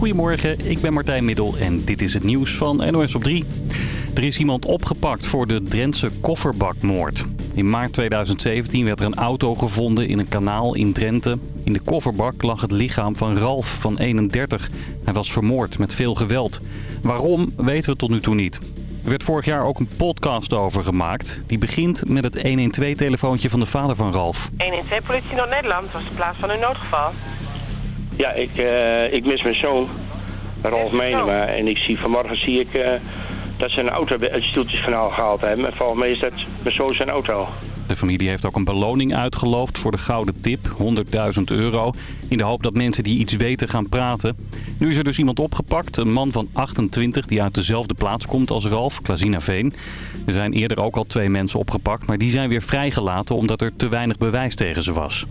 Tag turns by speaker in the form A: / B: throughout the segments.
A: Goedemorgen, ik ben Martijn Middel en dit is het nieuws van NOS op 3. Er is iemand opgepakt voor de Drentse kofferbakmoord. In maart 2017 werd er een auto gevonden in een kanaal in Drenthe. In de kofferbak lag het lichaam van Ralf van 31. Hij was vermoord met veel geweld. Waarom, weten we tot nu toe niet. Er werd vorig jaar ook een podcast over gemaakt. Die begint met het 112-telefoontje van de vader van Ralf.
B: 112 politie Noord-Nederland was de plaats van uw noodgeval.
C: Ja, ik, eh, ik mis mijn zoon, Rolf Menema. En ik zie, vanmorgen zie ik eh, dat ze een auto uit het Stieltjeskanaal gehaald hebben. En volgens mij is dat mijn zoon zijn auto.
A: De familie heeft ook een beloning uitgeloofd voor de gouden tip, 100.000 euro. In de hoop dat mensen die iets weten gaan praten. Nu is er dus iemand opgepakt, een man van 28 die uit dezelfde plaats komt als Ralf, Klazina Veen. Er zijn eerder ook al twee mensen opgepakt, maar die zijn weer vrijgelaten omdat er te weinig bewijs tegen ze was.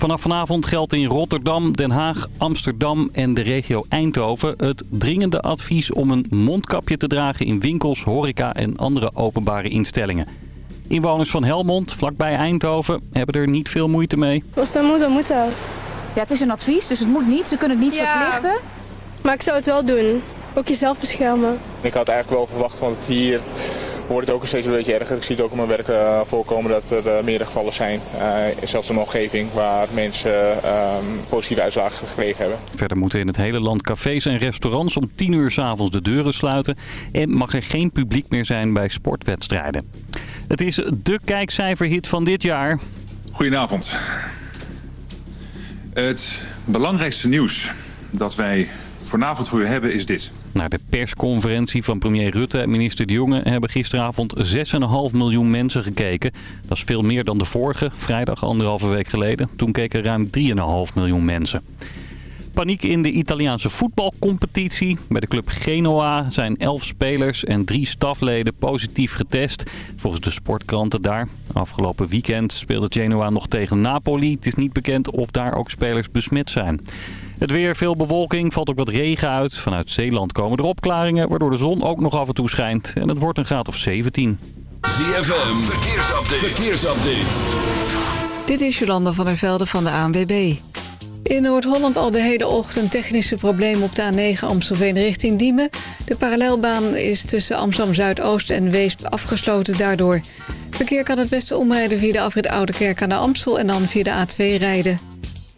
A: Vanaf vanavond geldt in Rotterdam, Den Haag, Amsterdam en de regio Eindhoven het dringende advies om een mondkapje te dragen in winkels, horeca en andere openbare instellingen. Inwoners van Helmond, vlakbij Eindhoven, hebben er niet veel moeite mee.
D: Als dat moet, dan moet dat.
E: Ja, het is een advies, dus het moet niet. Ze kunnen het niet
D: Ja.
E: verplichten.
D: Maar ik zou het wel doen. Ook jezelf beschermen.
F: Ik had eigenlijk wel verwacht, want hier wordt het ook steeds een beetje erger. Ik zie het ook in mijn werk eh, voorkomen dat er uh, meerdere gevallen zijn. Uh, zelfs in mijn omgeving waar mensen ehm, positieve uitslagen gekregen hebben.
A: Verder moeten in het hele land cafés en restaurants om 10 uur 's avonds de deuren sluiten. En mag er geen publiek meer zijn bij sportwedstrijden. Het is de kijkcijferhit van dit jaar.
G: Goedenavond. Het belangrijkste nieuws dat wij vanavond voor u hebben is dit.
A: Naar de persconferentie van premier Rutte en minister De Jonge hebben gisteravond 6,5 miljoen mensen gekeken. Dat is veel meer dan de vorige, vrijdag anderhalve week geleden. Toen keken ruim 3,5 miljoen mensen. Paniek in de Italiaanse voetbalcompetitie. Bij de club Genoa zijn 11 spelers en drie stafleden positief getest. Volgens de sportkranten daar. Afgelopen weekend speelde Genoa nog tegen Napoli. Het is niet bekend of daar ook spelers besmet zijn. Het weer, veel bewolking, valt ook wat regen uit. Vanuit Zeeland komen er opklaringen, waardoor de zon ook nog af en toe schijnt. En het wordt een graad of 17.
H: ZFM, verkeersupdate. verkeersupdate.
I: Dit is Jolanda van der Velde van de ANWB. In Noord-Holland al de hele ochtend technische problemen op de A9 Amstelveen richting Diemen. De parallelbaan is tussen Amsterdam-Zuidoost en Weesp afgesloten daardoor. Verkeer kan het beste omrijden via de afrit Oude Kerk aan de Amstel en dan via de A2 rijden.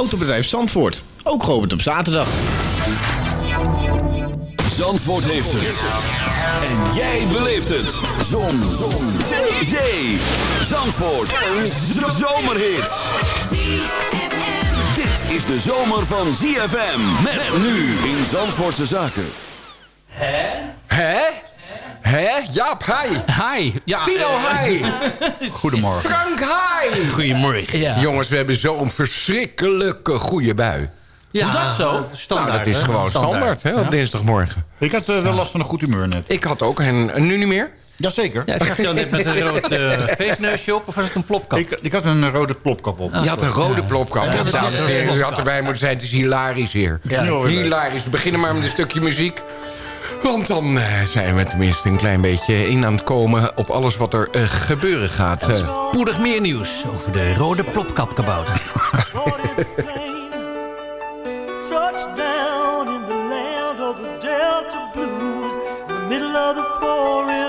J: Autobedrijf Zandvoort, ook geopend op zaterdag.
H: Zandvoort heeft het. En jij beleeft het. Zon. Zon. Zee. Zee. Zandvoort. Een zomerhit. Dit is de zomer van ZFM. Met nu in Zandvoortse Zaken.
K: Hè?
L: Hè? Hè? Jaap, hi.
K: Hi. Ja,
L: Tino,
K: eh,
L: hi.
K: Goedemorgen.
L: Frank, hi.
K: Goedemorgen. Ja.
L: Jongens, we hebben zo'n verschrikkelijke goede bui.
K: Ja, Hoe dat zo?
L: nou, dat is
K: hè?
L: gewoon standaard, hè, op
K: Ja.
L: dinsdagmorgen.
M: Ik had eh, wel last van een goed humeur net.
L: Ik had ook, en, nu niet meer?
M: Jazeker.
K: Ja, ik zag jou net met een rood eh, feestneusje op, of was het een plopkap?
M: Ik, ik had een rode plopkap op.
L: Je had een rode
K: Ja.
L: plopkap.
K: Ja,
L: heren, U had erbij moeten zijn. Het is hilarisch hier.
M: Ja. Ja.
L: Hilarisch. We beginnen maar met een stukje muziek. Want dan eh, zijn we tenminste een klein beetje in aan het komen... op alles wat er eh, gebeuren gaat. Eh,
K: Spoedig meer nieuws over de rode plopkapkabouter.
N: Touchdown in the land of the Delta Blues, in the middle of the pouring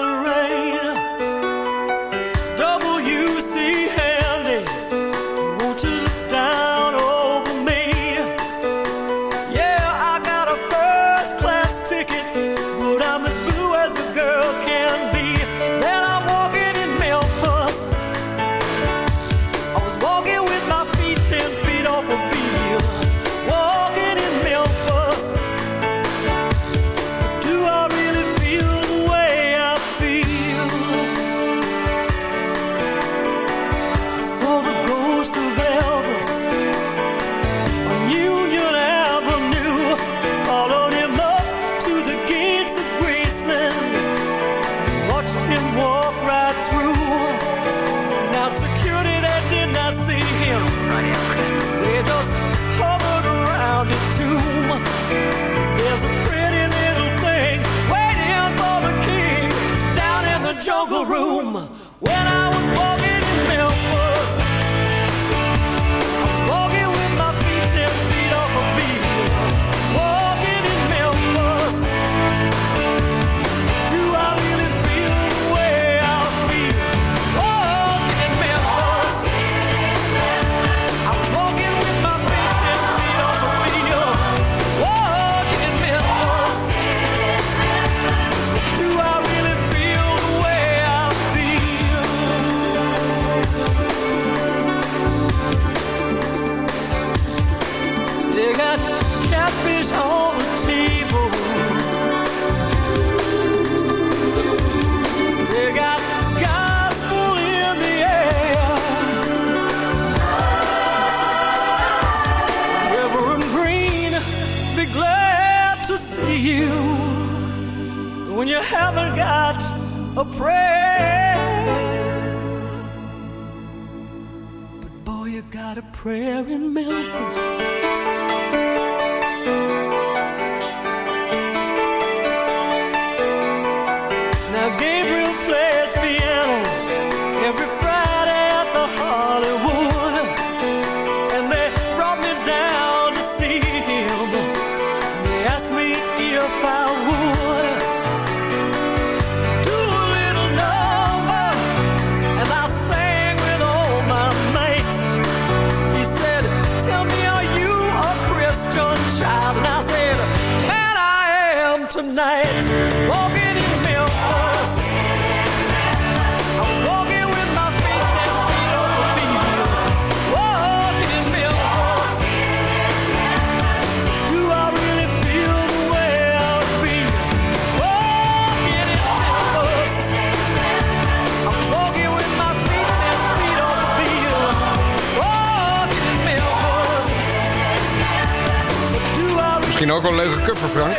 L: Misschien ook wel een leuke cover, Frank.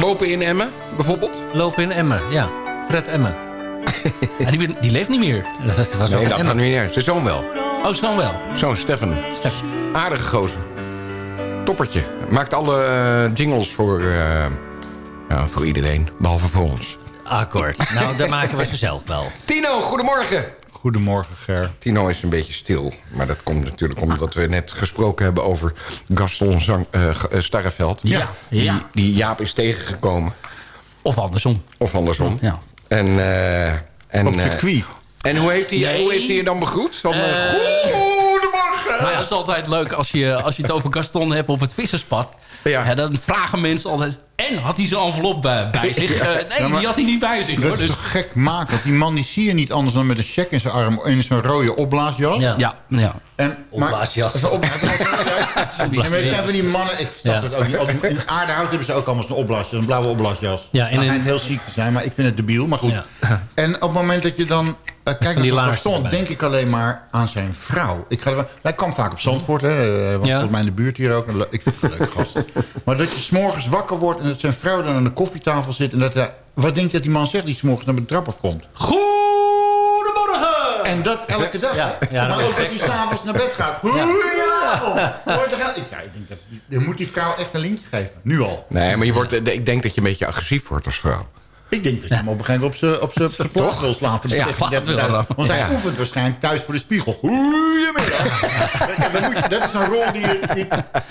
L: Lopen in Emmen, bijvoorbeeld.
K: Lopen in Emmen, ja. Fred Emmen. Ja, die, die leeft niet meer. Dat was, was
L: Nee, dat gaat niet meer. Zijn zoon wel.
K: Oh, zoon wel.
L: Zoon Stefan. Aardige gozer. Toppertje. Maakt alle eh, jingles voor, eh, ja, voor iedereen, behalve voor ons.
K: Akkoord. Nou, daar maken we ze zelf wel.
L: Tino, goedemorgen.
M: Goedemorgen, Ger.
L: Tino is een beetje stil. Maar dat komt natuurlijk omdat we net gesproken hebben over Gaston Zang, eh, eh, Starreveld.
K: Ja,
L: Die,
K: ja.
L: die Jaap is tegengekomen.
K: Of andersom.
L: Of andersom.
K: Ja.
L: En, eh, en,
M: Op circuit.
L: en hoe heeft hij
K: Nee.
L: hoe heeft hij je dan begroet? Van,
K: ja, het is altijd leuk als je, als je het over Gaston hebt op het visserspad.
L: Ja.
K: Ja, dan vragen mensen altijd... En had hij zijn envelop bij, bij zich? Eh, nee,
M: Ja, maar
K: die had hij niet bij zich.
M: Dat
K: Hoor,
M: is
K: dus,
M: toch gek maken? Die man die zie je niet anders dan met een check in zijn arm... in zo'n rode opblaasjas.
K: ja, ja, ja.
M: En, maar,
K: Opblaasjas.
M: Op- En weet je, zijn van die mannen... Ik snap
K: Ja.
M: het ook niet. In aardehout hebben ze ook allemaal zo'n opblaasjas. Een blauwe opblaasjas.
K: Ja, en in-
M: schijnt heel ziek te zijn, maar ik vind het debiel. Maar goed.
K: Ja.
M: En op het moment dat je dan... eh, zo'n
K: laarzen
M: Gaston,
K: erbij.
M: denk ik alleen maar aan zijn vrouw. Ik ga er hij kwam vaak op Zandvoort, hè, eh, want
K: Ja.
M: volgens mij in de buurt hier ook. Ik vind het een leuke gast. Maar dat je s'morgens wakker wordt en dat zijn vrouw dan aan de koffietafel zit... en dat hij, wat denk je dat die man zegt die s'morgens naar de trap afkomt?
K: Goedemorgen!
M: En dat elke dag.
K: Ja, ja, dat
M: maar ook als hij s'avonds naar bed gaat. Goedenavond. Ik, ja, ik denk dat, je moet die vrouw echt een lintje geven. Nu al.
L: Nee, maar je wordt, eh, ik denk dat je een beetje agressief wordt als vrouw.
M: Ik denk dat je hem op een gegeven moment op zijn plaat wil slaan. Voor de
L: Ja,
M: 16,
K: wat
M: 30
K: wil
M: Want hij
L: Ja.
M: oefent waarschijnlijk thuis voor de spiegel. Goedemiddag. Ja, dat, moet je, dat is een rol die je... Die,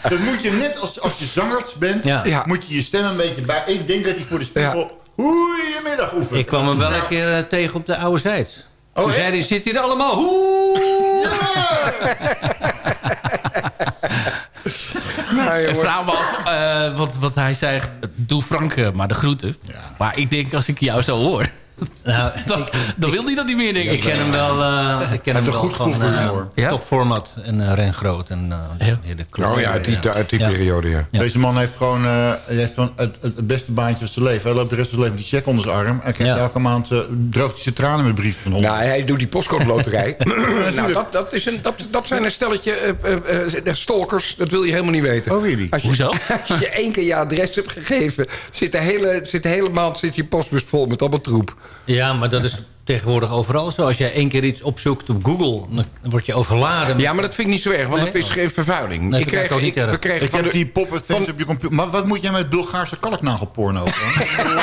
M: dat moet je net als, als je zangers bent...
K: Ja.
L: Ja.
M: moet je je stem een beetje bij... Ik denk dat hij voor de spiegel... Goedemiddag oefent.
K: Ik kwam hem wel een keer eh, tegen op de oude zijds.
M: Oh,
K: Toen zei hij, zit hier allemaal... Hoe?
L: Nou,
K: Ik vraag me af, eh, wat, wat hij zei, doe Frank eh, maar de groeten. Maar ik denk, als ik jou zo hoor... dan, dan wil hij dat niet meer, denk ik.
E: Ik ken hem wel, eh, ik ken
M: Hij
E: hem
M: heeft
E: wel
M: een goed gevoel
E: van
M: voor
E: eh.
L: Ja?
E: Top Format en eh Ren Groot en eh, de- de club.
L: Oh ja, uit die, uit die
E: Ja.
L: periode, ja.
E: Ja.
M: Deze man heeft gewoon, eh, hij heeft gewoon het, het, beste baantje van zijn leven. Hij loopt de rest van zijn leven die check onder zijn arm. En krijgt
E: Ja.
M: elke maand uh, droogt hij zijn tranen met brief van 100.
L: Nou, hij doet die postcode loterij. nou, dat, dat, is een, dat, dat zijn een stelletje eh, eh, eh, stalkers. Dat wil je helemaal niet weten.
M: Oh, really?
L: Als je,
K: Hoezo?
L: Als je één keer je adres hebt gegeven... zit de hele, zit de hele maand zit je postbus vol met allemaal troep.
E: Ja, maar dat is tegenwoordig overal zo. Als jij één keer iets opzoekt op Google, dan word je overladen.
L: Ja, maar dat vind ik niet zo erg, want
E: Nee?
L: het is geen vervuiling.
E: Nee,
L: ik
E: ik ook niet erg.
L: we kregen
M: ik
L: van
M: heb
L: de-
M: die pop-up fans op je computer. Maar wat moet jij met Bulgaarse kalknagelporno? Ik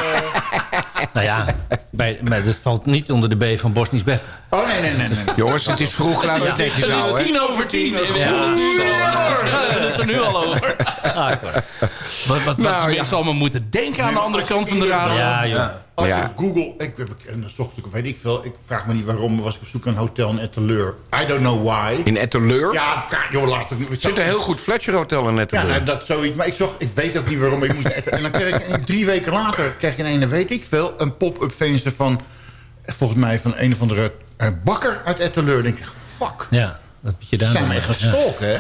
E: Nou ja, bij, bij, dat valt niet onder de B van Bosnisch Bef.
M: oh, nee, nee, nee. nee.
L: Jongens, het is vroeg, laten we het netjes
K: Het
L: houden.
K: is
L: hè.
K: tien over tien. en We hebben het het er nu al over.
E: Ah, akkoord.
K: Wat, wat,
L: Nou,
K: wat
L: ja.
K: mensen allemaal moeten denken aan de andere kant van de radio.
E: Ja.
M: Als
L: Ja.
M: je Google, ik, dan zocht ik, weet ik veel, ik vraag me niet waarom, was ik op zoek naar een hotel in Etteleur. I don't know why.
L: In Etteleur
M: Ja, vraag, joh, laat het niet.
L: zit een heel goed Fletcher Hotel in
M: Ja,
L: Etteleur.
M: nou, dat zoiets. Maar ik, zocht, ik weet ook niet waarom. Ik moest en dan kreeg ik drie weken later, kreeg ik in een weet ik veel, een pop-up venster van, volgens mij van een of andere eh, bakker uit Etteleur. Dan denk ik, fuck.
E: Ja, dat moet je daar
M: Zijn mij gaan
E: Ja.
M: stalken, hè?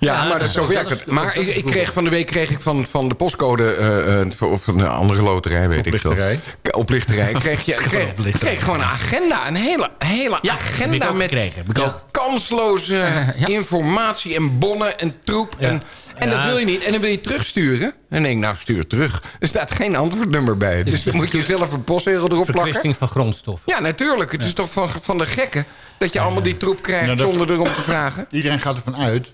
L: Ja, maar dat, zo werkt het. Maar ik, ik kreeg van de week kreeg ik van, van de postcode... eh, eh, of van een andere loterij, weet ik veel.
M: Oplichterij.
L: Oplichterij. Kreeg je kreeg, kreeg gewoon een agenda. Een hele, hele
K: Ja, ik
L: agenda met
K: gekregen. Heb ik ook.
L: kansloze
K: Ja.
L: informatie en bonnen en troep.
K: Ja.
L: En, en dat
K: Ja.
L: wil je niet. En dan wil je terugsturen. En dan denk ik, nou stuur terug. Er staat geen antwoordnummer bij. Dus dan moet je zelf een postzegel erop plakken.
E: Verkwisting van grondstof.
L: Ja, natuurlijk. Het is toch van, van de gekken dat je allemaal die troep krijgt
M: Nou,
L: zonder erom te vragen.
M: Iedereen gaat ervan uit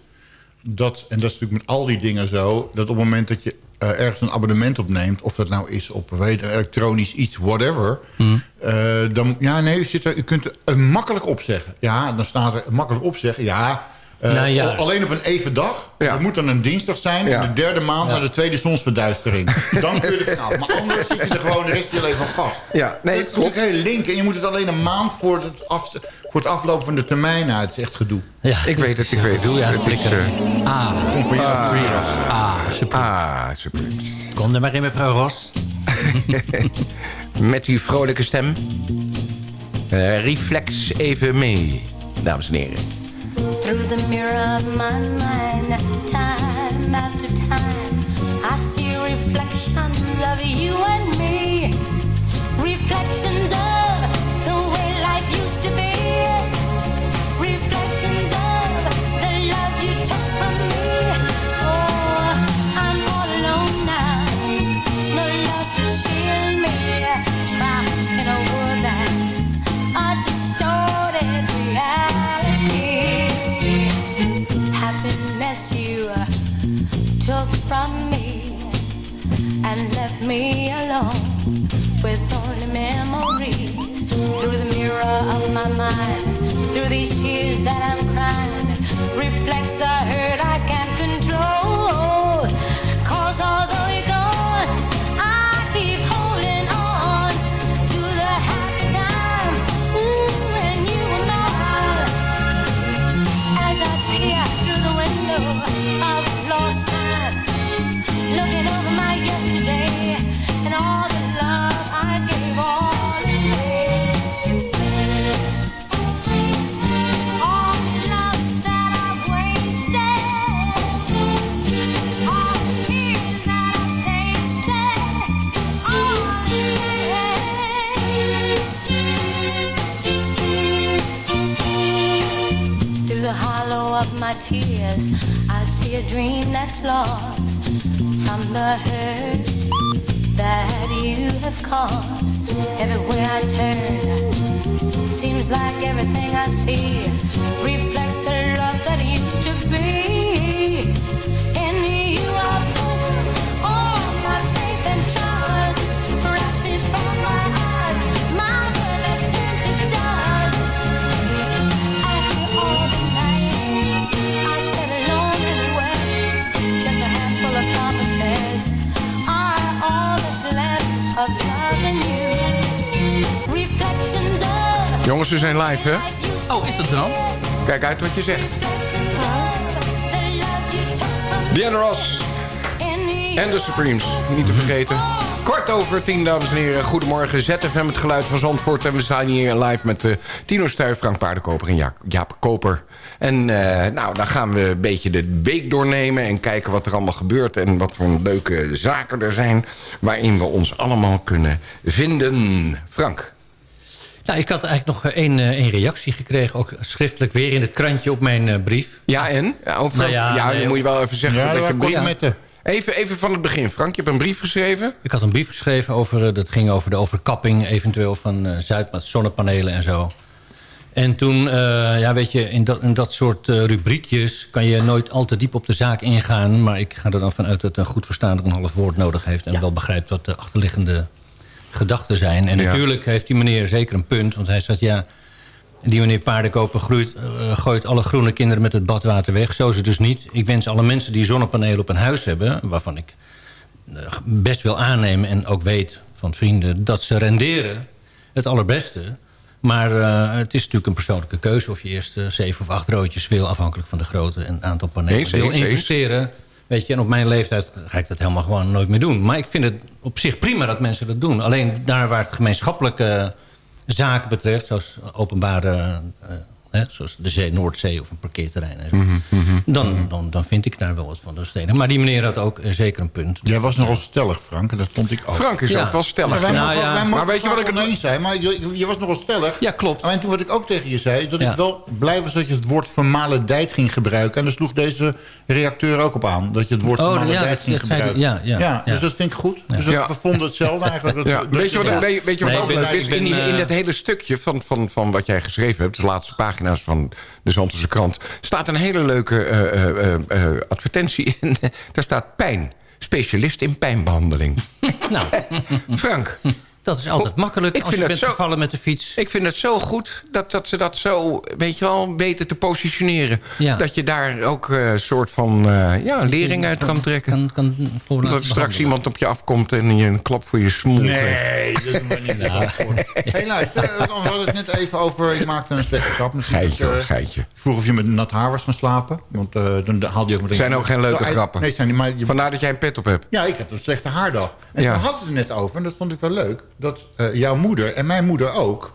M: dat, en dat is natuurlijk met al die dingen zo... dat op het moment dat je eh, ergens een abonnement opneemt... of dat nou is op weet, je, elektronisch iets, whatever... eh, dan, ja, nee, u, zit er, u kunt er eh, makkelijk opzeggen. Ja, dan staat er makkelijk opzeggen. Ja,
E: Nou ja.
M: alleen op een even dag.
L: Ja.
M: Dat moet dan een dinsdag zijn.
L: Ja.
M: De derde maand naar de tweede zonsverduistering. Dan kun je er vanaf. Maar anders zit je er gewoon de rest van je leven van vast.
L: Ja, nee,
M: dat is
L: klopt.
M: heel link. En je moet het alleen een maand voor het, af, voor het aflopen van de termijn uit. Het is echt gedoe.
E: Ja,
L: Ik weet het, ik weet het.
E: Doe ja,
L: Het is,
E: flikker.
L: eh,
E: Ah,
M: jou.
E: ah, super.
L: Ah, super.
E: Kom er maar in, mevrouw Ros.
L: Met uw vrolijke stem. Eh, reflex even mee, dames en heren.
O: Through the mirror of my mind, time after time, I see reflections of you and me. Reflections of my mind. Through these tears that I'm crying reflects the
L: zijn live, hè?
K: Oh, is dat dan?
L: Kijk uit wat je zegt. Diana Ross en de Supremes, niet te vergeten. Kwart over tien, dames en heren. Goedemorgen, ZFM, het geluid van Zandvoort. En we zijn hier live met uh, Tino Stuy, Frank Paardenkoper en Ja- Jaap Koper. En uh, nou, dan gaan we een beetje de week doornemen... en kijken wat er allemaal gebeurt... en wat voor leuke zaken er zijn... waarin we ons allemaal kunnen vinden. Frank.
E: Nou, ik had eigenlijk nog één, eh, één reactie gekregen. Ook schriftelijk weer in het krantje op mijn eh, brief.
L: Ja, en? Ja, over,
E: Nou ja,
L: ja,
E: nee,
L: dan moet je wel even zeggen...
E: Ja,
L: dat
E: kon
L: brief-
E: ik met de-
L: Even, even van het begin. Frank, je hebt een brief geschreven?
E: Ik had een brief geschreven over, eh, dat ging over de overkapping eventueel van uh, Zuid met zonnepanelen en zo. En toen, uh, ja weet je, in dat, in dat soort uh, rubriekjes kan je nooit al te diep op de zaak ingaan. Maar ik ga er dan vanuit dat een goed verstaander een half woord nodig heeft. En ja. wel begrijpt wat de achterliggende gedachten zijn. En ja. natuurlijk heeft die meneer zeker een punt. Want hij zegt, ja, die meneer Paardenkoper groeit, uh, gooit alle groene kinderen met het badwater weg. Zo is het dus niet. Ik wens alle mensen die zonnepanelen op een huis hebben... waarvan ik uh, best wil aannemen en ook weet van vrienden... dat ze renderen het allerbeste. Maar uh, het is natuurlijk een persoonlijke keuze... of je eerst uh, zeven of acht roodjes wil... afhankelijk van de grootte en het aantal panelen
L: eens,
E: wil
L: eens,
E: investeren.
L: Eens.
E: Weet je, en op mijn leeftijd ga ik dat helemaal gewoon nooit meer doen. Maar ik vind het op zich prima dat mensen dat doen. Alleen daar waar het gemeenschappelijke zaken betreft... zoals openbare uh, hè, zoals de zee, Noordzee of een parkeerterrein. En zo,
L: Mhm,
E: dan, dan, dan vind ik daar wel wat van. Dat is het enige. Maar die meneer had ook eh, zeker een punt.
M: Jij was nogal stellig, Frank, en dat vond ik ook.
L: Frank is ook wel stellig.
M: Ja, wij
E: Nou
M: mogen-
E: ja.
M: wij mogen
L: Maar weet je wat ik
M: het oneens zijn? Maar je, je was nogal stellig.
E: Ja, klopt.
M: En toen wat ik ook tegen je zei, dat
E: Ja.
M: ik wel blij was dat je het woord vermalendijt ging gebruiken. En daar sloeg deze reacteur ook op aan. Dat je het woord
E: Oh, dat-
M: ging
E: dat zei
M: gebruiken.
E: ja, ja,
M: dus dat vind ik goed. Dus dat-
L: Ja.
M: we vonden hetzelfde eigenlijk. Dat- dat
L: weet je wat, ook leuk is? in,
E: eh,
L: dat hele stukje van, van, van wat jij geschreven hebt... de laatste van de Zandvoortse krant... staat een hele leuke eh, eh, eh, advertentie in. Daar staat pijn. Specialist in pijnbehandeling.
E: Nou,
L: Frank,
E: dat is altijd makkelijk
L: Ik
E: als
L: vind
E: je
L: het
E: bent
L: zo-
E: gevallen met de fiets.
L: ik vind het zo goed dat, dat ze dat zo, weet je wel, weten te positioneren.
E: Ja.
L: Dat je daar ook een soort van eh, ja, lering uit kan trekken.
E: Kan, kan voor
L: dat er straks iemand op je afkomt en je een klap voor je smoel.
M: Nee, dat doen we niet. Nee. Hey, luister, eh, we hadden het net even over... Ik maakte een slechte grap natuurlijk.
L: Geitje hoor,
M: eh,
L: geitje.
M: Ik vroeg of je met nat haar was gaan slapen. Want eh, dan haalde je ook meteen...
L: zijn ook geen leuke
M: Zo,
L: grappen.
M: Nee, zijn niet, maar je,
L: Vandaar dat jij een pet op hebt.
M: Ja, ik heb een slechte haardag. En
L: Ja.
M: we hadden het er net over, en dat vond ik wel leuk... dat eh, jouw moeder en mijn moeder ook...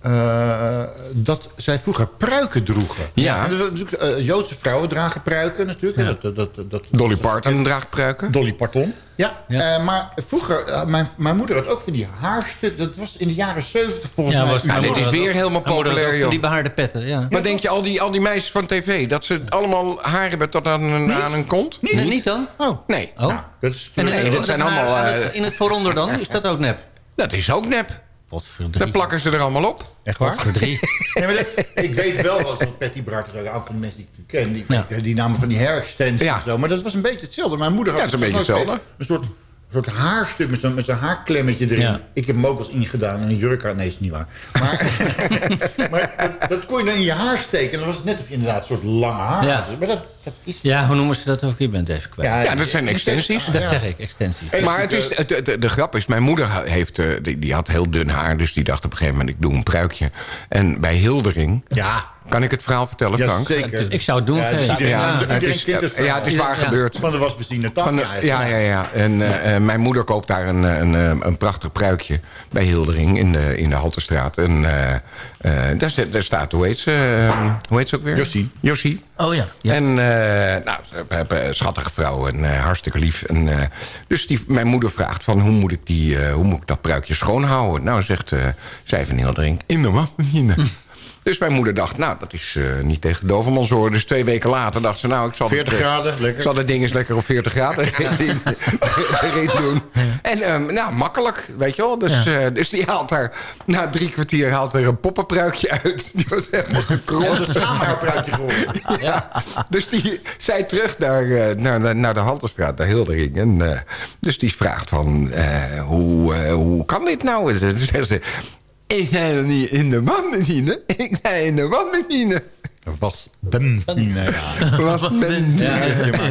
M: eh, dat zij vroeger pruiken droegen.
L: Ja.
M: Dus, Joodse vrouwen dragen pruiken natuurlijk. hè, Dat, dat, dat, dat,
L: Dolly Parton draagt pruiken.
M: Dolly Parton. Ja, eh, maar vroeger, mijn, mijn moeder had ook van die haarstukken. Dat was in de jaren 70 volgens
E: Ja,
M: mij.
E: was-
L: Ja, dit is weer helemaal populair,
E: van
L: joh.
E: Die behaarde petten, ja.
L: Maar denk je, al die, al die meisjes van tv... dat ze allemaal haar hebben tot aan, een- aan een kont?
E: Nee, niet dan?
M: Oh,
L: Nee,
E: Oh.
M: dat is
E: En, en
L: zijn allemaal, eh,
E: in het vooronder dan? Is dat ook nep?
L: Dat is ook nep.
E: Wat
L: Dan plakken ze er allemaal op.
M: echt waar?
E: Voor drie.
M: Nee, maar dat, ik weet wel, als dat Patty ook een van de mensen die ik ken. Die,
E: Ja.
M: die namen van die extensions
L: Ja.
M: en zo. Maar dat was een beetje hetzelfde. Mijn moeder had
L: Ja, dat is een beetje hetzelfde.
M: Een soort, een soort haarstuk met zo'n met zo'n haarklemmetje erin.
E: Ja.
M: Ik heb hem ook wel eens ingedaan en een jurk aan. Nee, is niet waar. Maar, maar dat, dat kon je dan in je haar steken. En dan was het net of je inderdaad een soort lange haar
E: Ja.
M: had. Maar dat, dat is...
E: Ja, hoe noemen ze dat ook? Je bent even kwijt.
L: Ja, dat zijn extensies.
E: dat
M: ja.
E: zeg ik, extensies.
M: En-
L: Maar het is, het- de, de grap is, mijn moeder heeft, eh, die, die had heel dun haar... dus die dacht op een gegeven moment, ik doe een pruikje. En bij Hildering,
M: Ja,
L: kan ik het verhaal vertellen,
M: ja
L: Frank?
M: zeker.
E: Ik zou het doen.
M: Ja,
E: Kees.
M: iedereen,
L: Ja,
M: iedereen
L: het is, ja, het is waar
E: Ja.
L: gebeurd.
M: Van de taf.
L: Van de, ja, ja, ja. En eh, eh, mijn moeder koopt daar een, een, eh, een prachtig pruikje bij Hildering in de, in de Halterstraat. En eh, eh, daar, sta- daar staat, hoe heet ze, hoe heet ze ook weer?
M: Josie.
L: Josie.
K: Oh ja. ja.
L: En uh, nou, ze hebben een schattige vrouw en uh, hartstikke lief. En, uh, dus die, mijn moeder vraagt van hoe moet ik, die, uh, hoe moet ik dat pruikje schoonhouden? Nou, zegt uh, zij van Hildering, in de wasmachine. Dus mijn moeder dacht, nou, dat is uh, niet tegen Dovermans horen. Dus twee weken later dacht ze, nou, ik zal,
M: 40
L: het,
M: graden, lekker.
L: ik zal dat ding eens lekker op 40 graden erin, erin doen. En um, nou, makkelijk, weet je wel. Dus, ja. uh, dus die haalt daar, na drie kwartier haalt er een poppenpruikje uit. Die was helemaal gekromd.
M: Dat is een samenhaarpruikje geworden.
L: ja. Dus die, zij terug naar, uh, naar, naar de Halterstraat, naar Hildering. En, uh, dus die vraagt van, uh, hoe, hoe kan dit nou? Ik zei niet in de wasmachine. Ik zei in de wasmachine.
M: Was benzine, ja.
L: Was benzine.
M: Ja,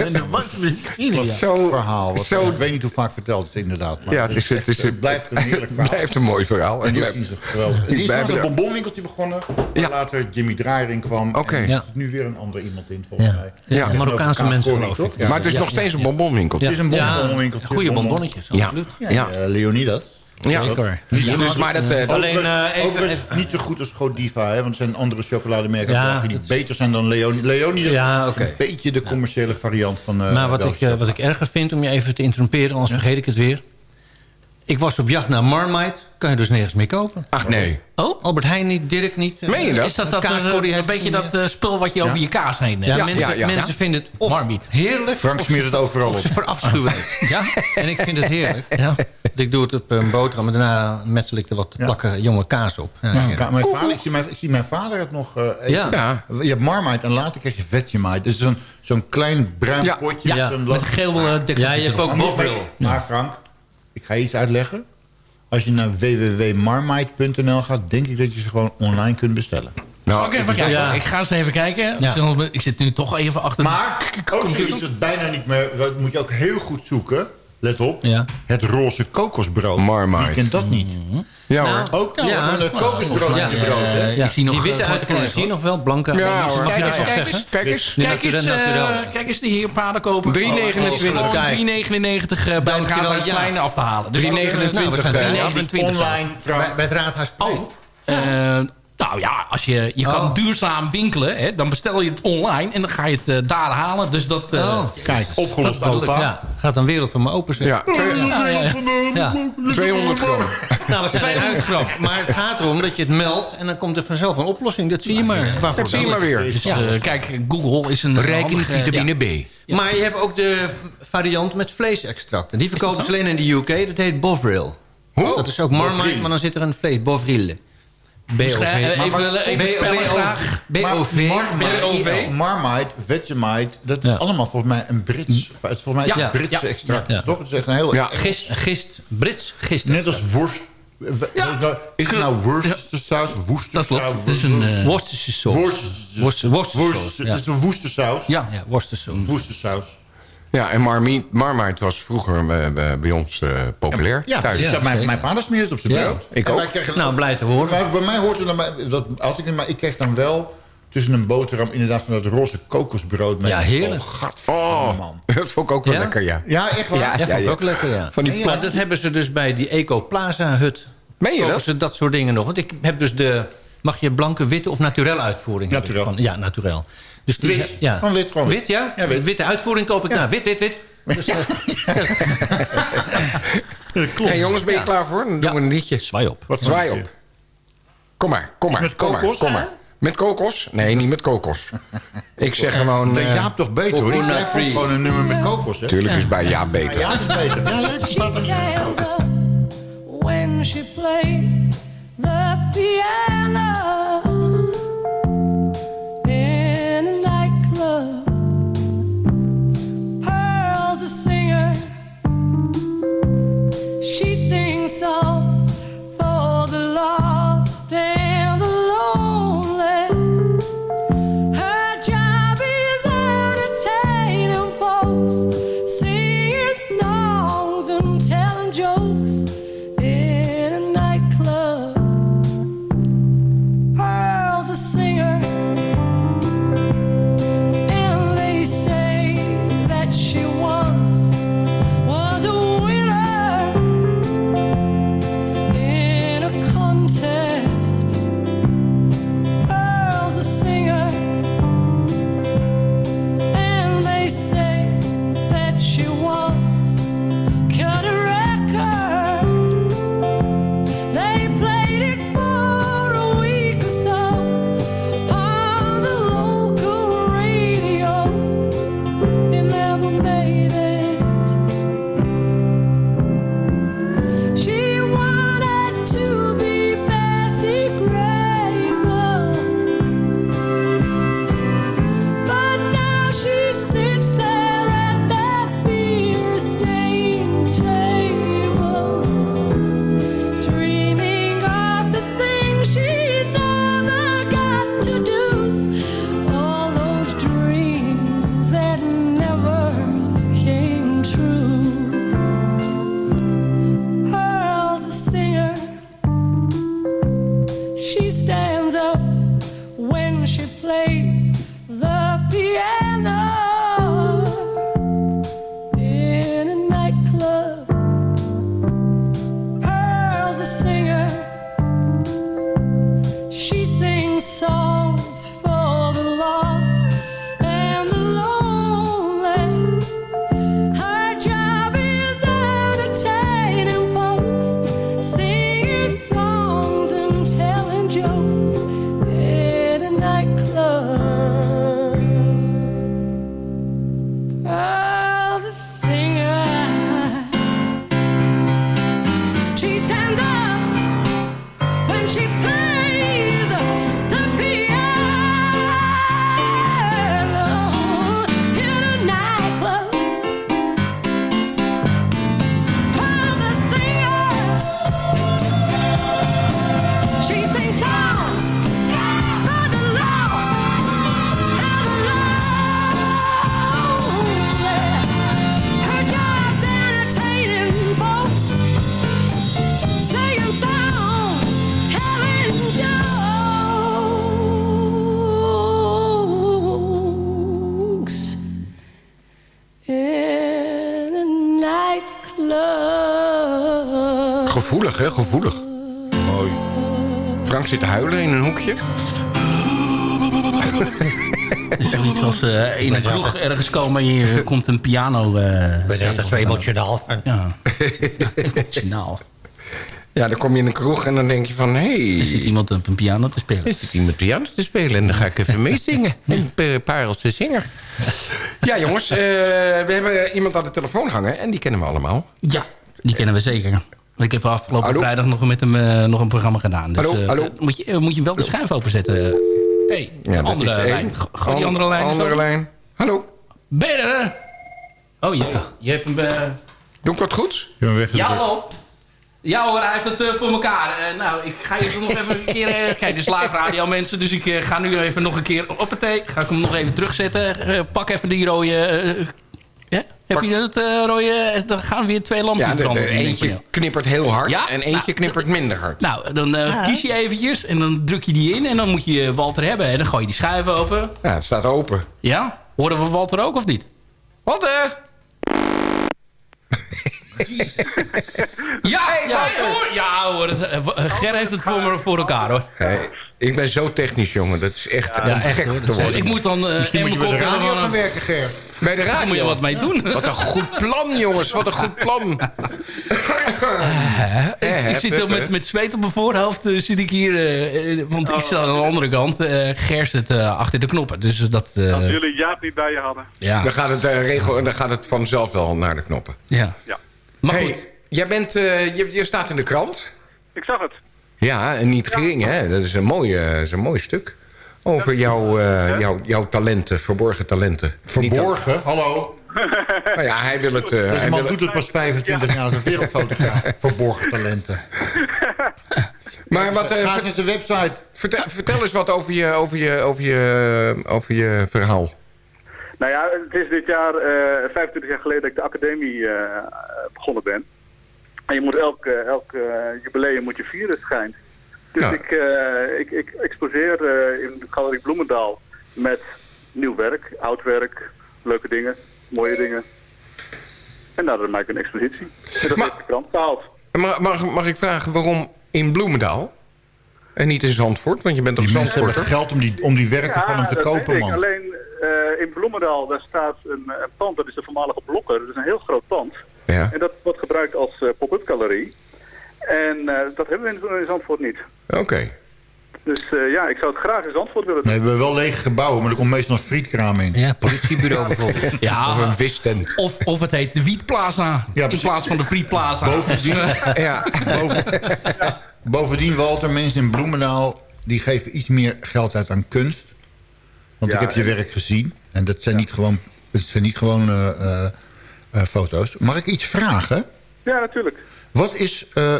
K: in de wasmachine, ja.
L: Zo,
M: verhaal. Wat,
L: zo,
M: ik weet niet hoe vaak verteld het inderdaad. Maar
L: ja, het, is, het, is,
M: het blijft een heerlijk verhaal.
L: blijft een mooi verhaal.
M: En is geweldig. Die is met een bonbonwinkeltje begonnen. Waar
L: Ja.
M: later Jimmy Draaier in kwam.
L: Oké.
M: En er
E: Ja.
M: zit nu weer een ander iemand in, volgens
E: Ja.
M: mij.
L: Ja.
E: Ja, Marokkaanse mensen geloof ik.
L: maar het is
E: Ja,
L: nog
E: ja,
L: steeds een
E: ja.
L: bonbonwinkeltje.
M: Het is een bonbonwinkeltje.
E: goede
M: bonbon.
E: bonbonnetjes,
L: Ja.
E: absoluut.
M: Ja,
L: Ja.
M: eh, Leonidas.
L: Ja.
E: Zeker.
L: Ja, dus, maar dat, eh,
E: Alleen, eh, even-
M: Overigens niet zo goed als Godiva, hè, want er zijn andere chocolademerken
E: Ja,
M: die
E: dat-
M: beter zijn dan Leoni. Leonidas
E: Ja,
M: is
E: oké.
M: een beetje de commerciële variant van eh
E: Maar wat ik,
M: Belgische
E: eh, wat ik erger vind, om je even te interromperen... anders vergeet ik het weer. Ik was op jacht naar Marmite. Kan je dus nergens meer kopen.
L: Ach nee.
K: Oh?
E: Albert Heijn niet, Dirk niet. eh,
L: Meen je dat?
K: Is dat, dat eh,
E: heeft
K: een beetje dat eh, spul wat je over je kaas heen hebt?
E: Ja,
L: Ja,
E: mensen,
L: ja, ja.
E: mensen vinden het of
K: Marmite.
E: heerlijk...
M: Frank smeert het overal op.
E: ze verafschuwen het. Ja? En ik vind het heerlijk. Ja. Ik doe het op een boterham en daarna metsel ik er wat plakken jonge kaas op. Ja,
M: Ja, mijn vader, ik, zie mijn, ik zie mijn vader het nog eh, eten.
E: Ja.
L: Ja.
M: Je hebt Marmite en later krijg je Vegemite. Dus zo'n zo'n klein bruin
L: Ja.
M: potje.
E: Ja,
M: met een
K: Met geel uh.
E: Ja, je hebt ook Bovril.
M: maar Frank, ik ga je iets uitleggen. Als je naar www.marmite.nl gaat, denk ik dat je ze gewoon online kunt bestellen.
L: Nou,
K: Oké, even kijken.
E: Ja.
K: Ik ga eens even kijken.
E: Ja.
K: Ik zit nu toch even achter
M: Maar zoiets dat bijna niet meer... Dat moet je ook heel goed zoeken. Let op.
E: Ja.
M: Het roze kokosbrood.
L: Marmite.
M: Wie kent dat niet?
L: ja
E: Nou,
L: hoor.
M: Ook
E: Ja.
M: een kokosbrood
E: Ja.
M: in je brood.
E: Ja,
K: Is die nog,
E: die
K: eh,
E: witte zie je nog wel, blanke.
L: Ja hoor.
K: Kijk eens, kijk eens.
L: Kijk eens.
K: Kijk eens, eh,
E: natuurlijk.
K: kijk eens, die hier paardenkoper.
L: 3,29.
E: Kijk.
K: 3,99 uh, bij
E: Dank
K: het Raadhuisplein
E: ja.
K: af te halen. Dus
L: 3,29,
K: dat, eh,
L: eh,
K: 3,29
M: Online,
E: Bij, bij het Raadhuisplein.
K: Oh, eh, nou, ja, als je, je kan
E: Oh.
K: duurzaam winkelen, hè, dan bestel je het online en dan ga je het eh, daar halen. Dus dat... eh,
E: Oh.
M: Kijk, opgelost
K: dat-
M: opa.
E: Ja, gaat een wereld voor me open zeg.
L: Ja, twee-
E: ja, ja, ja.
L: 200 gram.
E: Nou, we zijn
K: 200 gram.
E: Maar het gaat erom dat je het meldt en dan komt er vanzelf een oplossing. Dat zie je maar. Waarvoor
L: Dat zie je maar weer.
K: Dus eh, kijk, Google is een
L: Rijk in vitamine
K: ja.
L: B.
E: Maar je hebt ook de variant met vleesextracten. Die verkopen ze alleen in de UK. Dat heet Bovril.
L: Hoe?
E: Dat is ook Marmite,
M: Bovril.
E: maar dan zit er een vlees. Bovril. B-O-V.
K: Graag.
E: B-O-V.
M: Marmite, Marmite, Vegemite, dat is
E: Ja.
M: allemaal volgens mij een Brits... Het is volgens mij
E: Ja.
M: een Britse
K: Ja.
M: extract.
E: Ja.
M: Toch? Het is echt een heel...
L: Ja.
E: Gist, gist, Brits gist.
M: Net als worst...
K: Ja.
M: Is het nou Worcestersaus?
K: Dat klopt.
M: Worcestersaus?
K: Het is een... eh,
E: Worcesterse saus.
M: Worcester-
E: Worcester- Worcesterse saus.
M: Worcester-
E: Ja.
M: Het is een woestersaus.
K: ja.
E: Ja, Worcesterse saus.
M: Woestersaus.
L: Ja, en Marmite, Marmite was vroeger bij, bij- bij ons eh, populair.
M: Ja,
L: thuis.
M: precies. mijn, mijn vader smeert het op zijn
E: Ja,
M: brood.
L: ik
M: En
L: ook.
M: kregen-
E: Nou, blij te horen.
M: Maar voor mij hoort er dan bij, dat had ik niet, maar ik kreeg dan wel tussen een boterham inderdaad van dat roze kokosbrood. Met
E: Ja, heerlijk.
M: Oh, gadverdamme,
L: Oh,
M: man.
L: dat vond ik ook wel
E: Ja?
L: lekker, ja.
M: Ja, echt waar?
L: Ja,
E: Ja, vond ik
L: ja.
E: ook lekker, ja.
L: Van die
M: Ja,
E: Maar dat hebben ze dus bij die Eco Plaza hut.
L: Meen je dat?
E: ze dat soort dingen nog. Want ik heb dus de... Mag je blanke, witte of naturel uitvoering?
M: Naturel.
E: Van, ja, naturel. Dus die-
M: Wit.
E: Ja.
M: Gewoon wit, gewoon wit.
E: Wit, ja?
M: Ja, wit.
E: Witte uitvoering koop ik
M: Ja.
E: nou. Wit, wit, wit. Dus, eh,
L: Hey, jongens, ben je klaar voor? Dan doen
E: Ja.
L: we een liedje.
E: zwaai op.
M: Wat
L: Zwaai op. Kom maar, kom maar.
M: Met
L: kom
M: kokos,
L: Maar, kom maar. Met kokos? Nee, niet met kokos. Ik zeg gewoon...
M: Dat
L: eh,
M: Jaap toch beter hoor. Gewoon een nummer met kokos. Hè?
L: Tuurlijk is bij Jaap
M: Ja,
L: beter.
M: Jaap is beter. Ja, ja, er.
P: when she plays the piano when
L: Gevoelig.
M: Mooi.
L: Frank zit te huilen in een hoekje.
K: Zoiets als eh, in een kroeg ergens komen en hier komt een piano. eh
E: ben er zo emotionaal van.
K: Ja, emotionaal.
L: Ja, dan kom je in een kroeg en dan denk je van... Hey,
K: Er zit iemand op een piano te spelen.
L: Er zit iemand piano te spelen en dan ga ik even meezingen. En pa- Parels de zinger. Ja, jongens, eh, we hebben iemand aan de telefoon hangen en die kennen we allemaal.
K: Ja, die kennen we zeker. Ik heb afgelopen
L: Hallo?
K: vrijdag nog met hem eh, nog een programma gedaan. Dus,
L: Hallo,
K: eh,
L: hallo?
K: Moet, je, eh, moet je wel de schuif openzetten. hey,
L: Ja, dat
K: andere lijn. Go- Gooi die andere lijn
L: Andere lijn. Hallo.
K: Ben je er? Oh ja, je hebt hem...
L: Doe ik wat goed?
M: Je bent weg.
K: Ja, hallo. Ja hoor, hij heeft het voor elkaar. Nou, ik ga je nog even een keer... eh, kijk, dit is live radio mensen, dus ik ga nu even nog een keer op het thee. Ga ik hem nog even terugzetten. Pak even die rode... ja? Heb je dat eh, rode... eh, Dan gaan weer twee lampjes
L: Ja, de, de
K: branden.
L: Eentje knippert heel hard
K: Ja?
L: en eentje
K: Nou,
L: knippert minder hard.
K: Nou, dan eh, kies je eventjes en dan druk je die in en dan moet je Walter hebben. En dan gooi je die schuif open.
L: Ja, het staat open.
K: Ja? Horen we Walter ook of niet?
L: Walter!
K: Ja, ja, hoor. Ja hoor, het, Ger heeft het voor, me, voor elkaar hoor.
L: Hey, ik ben zo technisch, jongen. Dat is echt om
E: echt,
L: gek te
E: Dat
L: worden.
K: Ik moet dan eh
M: Misschien
K: in
M: moet
K: mijn
M: je bij de
K: kop
M: gaan
K: van...
M: werken, Ger.
L: Bij de radio.
K: Daar moet je wat mee doen.
L: Wat een goed plan, jongens. Wat een goed plan.
K: Ik, ik zit al met, met zweet op mijn voorhoofd, eh, zit ik hier, eh, eh, want ik sta aan de andere kant. eh Ger zit eh, achter de knoppen, dus dat... eh,
Q: Als jullie Jaap niet bij je hadden.
K: ja.
L: Dan gaat, het, eh, regel, dan gaat het vanzelf wel naar de knoppen.
K: ja.
Q: Ja,
K: Maar
L: hey,
K: goed,
L: jij bent, eh, je, je staat in de krant.
Q: ik zag het.
L: Ja, en niet gering, hè? Dat is een mooi, eh, is een mooi stuk. Over jouw, eh, jouw, jouw talenten, verborgen talenten. Niet
M: Verborgen, hallo.
L: Nou ja, hij wil het... eh,
M: Deze
L: hij
M: man
L: wil
M: doet het pas 25 jaar als een wereldfotograaf. Verborgen talenten.
L: Maar wat, eh,
M: eens naar de website.
L: vertel, vertel eens wat over je, over je, over je, over je verhaal.
Q: Nou ja, het is dit jaar eh 25 jaar geleden dat ik de academie eh, begonnen ben. En je moet elk, elk eh, jubileum moet je vieren, schijnt. Dus
L: Ja.
Q: ik, eh, ik, ik exposeer eh, in de Galerie Bloemendaal met nieuw werk, oud werk, leuke dingen, mooie dingen. En nou, dan maak ik een expositie. En dat
L: Maar-
Q: heeft de krant gehaald.
L: Mag, mag, mag ik vragen waarom in Bloemendaal? En niet in Zandvoort, want je bent toch
M: Die mensen hebben geld om die, om die werken van hem te kopen, man.
Q: Alleen eh, in Bloemendaal, daar staat een, een pand, dat is de voormalige Blokker. Dat is een heel groot pand.
L: Ja,
Q: En dat wordt gebruikt als eh, pop-up galerie. En eh, dat hebben we in, in Zandvoort niet.
L: oké.
Q: Dus eh, ja, ik zou het graag in Zandvoort willen
M: Nee,
Q: doen.
M: we hebben wel lege gebouwen, maar er komt meestal een frietkraam in.
E: Ja, politiebureau bijvoorbeeld.
L: Of
K: ja,
L: een vistent.
K: of, of het heet de Wietplaza
M: Ja,
K: in plaats van de Frietplaza.
M: Bovendien,
L: Ja,
M: boven, bovendien, Walter, mensen in Bloemendaal... die geven iets meer geld uit aan kunst. Want
Q: Ja,
M: ik heb je werk gezien. En dat zijn niet gewoon, het zijn niet gewoon eh, eh, eh, foto's. Mag ik iets vragen?
Q: Ja, natuurlijk.
M: Wat is eh,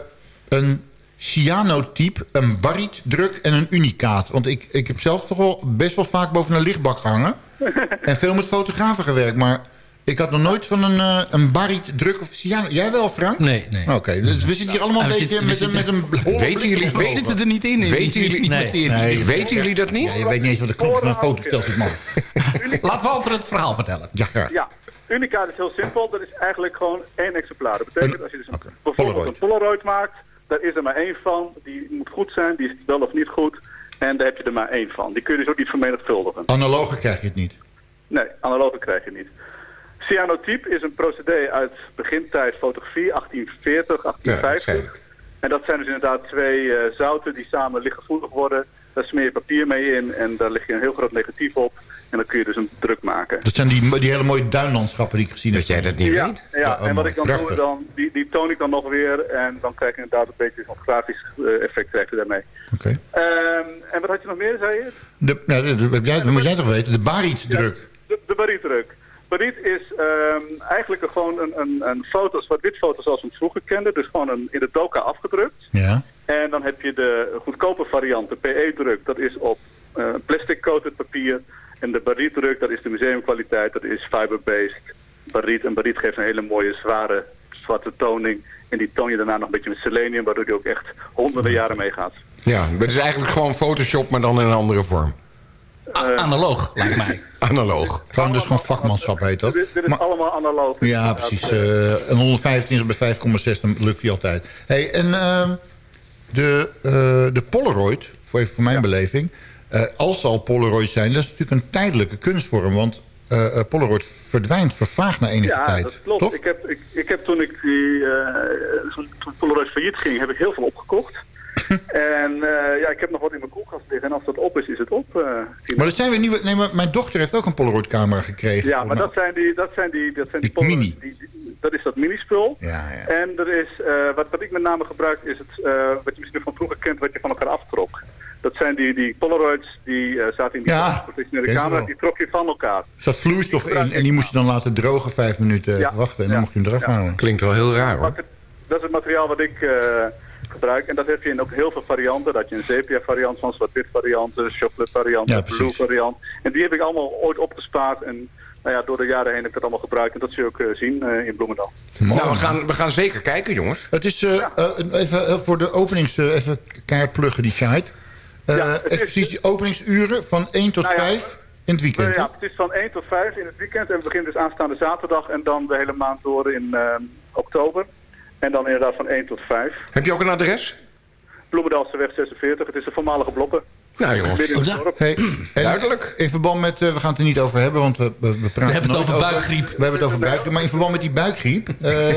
M: een cyanotype, een barietdruk en een unicaat? Want ik, ik heb zelf toch wel best wel vaak boven een lichtbak gehangen. en veel met fotografen gewerkt. Maar ik had nog nooit van een, eh, een barietdruk of cyano... Jij wel, Frank?
E: Nee, nee.
M: Oké, dus we zitten hier allemaal een beetje met, een, met
K: zitten-
M: een
L: Weten jullie-
K: We zitten er niet in. in
L: Weten jullie-
K: die
E: Nee.
L: weten jullie dat
M: Ja,
L: niet?
M: je weet niet eens wat de knop van een foto stelt, dit man.
K: Laat Walter het verhaal vertellen.
M: Ja, graag.
Q: Ja, Unicaat is heel simpel. Dat is eigenlijk gewoon één exemplaar. Dat betekent als je dus een, bijvoorbeeld
M: Polaroid.
Q: een Polaroid maakt, daar is er maar één van. Die moet goed zijn, die is wel of niet goed. En daar heb je er maar één van. Die kun je dus ook niet vermenigvuldigen.
M: Analoge krijg je het niet.
Q: Nee, analoge krijg je niet. Cyanotype is een procedé uit begintijd fotografie, 1840, 1850. en dat zijn dus inderdaad twee eh, zouten die samen lichtgevoelig worden. Daar smeer je papier mee in en daar leg je een heel groot negatief op. En dan kun je dus een druk maken.
M: Dat zijn die, die hele mooie duinlandschappen die ik gezien heb.
L: Dat jij dat niet
Q: ja,
L: weet?
Q: Ja,
M: oh,
Q: en wat ik dan
M: prachtig.
Q: doe, dan, die, die toon ik dan nog weer. En dan krijg je inderdaad een beetje zo'n grafisch eh, effect krijg je daarmee.
M: Oké.
Q: Ehm, en wat had je nog meer, zei je?
M: De, nou, dat, dat, heb jij- dat moet jij toch weten? De barietdruk.
Q: De, de barietdruk. Bariet is ehm, eigenlijk gewoon een, een, een foto, zwart-wit foto zoals we het vroeger kenden. Dus gewoon een, in de doka afgedrukt.
M: Ja.
Q: En dan heb je de goedkope variant, de PE-druk. Dat is op eh, plastic-coated papier. En de barietdruk, dat is de museumkwaliteit. Dat is fiber-based bariet. En bariet geeft een hele mooie, zware, zwarte toning. En die toon je daarna nog een beetje met selenium, waardoor die ook echt honderden jaren meegaat.
L: Ja, het is eigenlijk gewoon Photoshop, maar dan in een andere vorm.
K: A- Analoog, lijkt mij.
L: Analoog.
M: Gewoon dus gewoon vakmanschap heet dat.
Q: Dit, dit is allemaal analoog.
M: Ja, precies. eh, een 125 bij 5,6, dan lukt die altijd. Hey, en ehm, de, eh, de Polaroid, voor even voor mijn beleving... eh, als ze al Polaroid zijn, dat is natuurlijk een tijdelijke kunstvorm. Want eh, Polaroid verdwijnt, vervaagt na enige
Q: ja,
M: tijd.
Q: dat klopt.
M: Toch?
Q: Ik heb, ik, ik heb toen ik die, toen, toen Polaroid failliet ging, heb ik heel veel opgekocht. en ja, ik heb nog wat in mijn koelkast liggen. En als dat op is, is het op.
M: Maar dat zijn weer nieuwe... Nee, maar mijn dochter heeft ook een Polaroid camera gekregen.
Q: ja, maar dat zijn die, dat zijn die, dat zijn die,
M: Die
Q: Polaroid-
M: mini.
Q: die- die- dat is dat minispul.
M: Ja, ja.
Q: En er is, wat, wat ik met name gebruik, is het, wat je misschien van vroeger kent, wat je van elkaar aftrok. Dat zijn die, die Polaroids, die eh, zaten in die
M: Ja,
Q: professionele camera, die trok je van elkaar.
M: Er zat vloeistof in en die moest je dan laten drogen vijf minuten
Q: Ja.
M: even wachten. En dan
Q: Ja.
M: mocht je hem eraf
Q: Ja.
M: halen.
L: Klinkt wel heel raar hoor.
Q: Dat is het materiaal wat ik eh, gebruik. En dat heb je in ook heel veel varianten. Dat je een sepia variant van, zwart-wit variant, een chocolate variant,
M: Ja,
Q: een blue variant. En die heb ik allemaal ooit opgespaard. En nou ja, door de jaren heen heb ik dat allemaal gebruikt. En dat zul je ook eh, zien eh, in Bloemendaal.
L: Nou, we gaan, we gaan zeker kijken, jongens.
M: Het is eh, eh, even eh, voor de openings... eh, even kaart pluggen die site. Eh
Q: Ja, het is-
M: precies die openingsuren van 1 tot
Q: Nou ja,
M: 5 in het weekend. Hè?
Q: ja, het is van 1 tot 5 in het weekend. En we beginnen dus aanstaande zaterdag. En dan de hele maand door in eh, oktober. En dan inderdaad van 1 tot 5.
L: Heb je ook een adres?
Q: Bloemendaalse weg 46. Het is de voormalige blokken.
L: Nou jongens.
Q: Dorp.
M: Hey,
L: Duidelijk.
M: In verband met, eh, we gaan het er niet over hebben, want we, we, we praten
K: We hebben het over buikgriep.
M: We hebben het over buikgriep, maar in verband met die buikgriep, eh,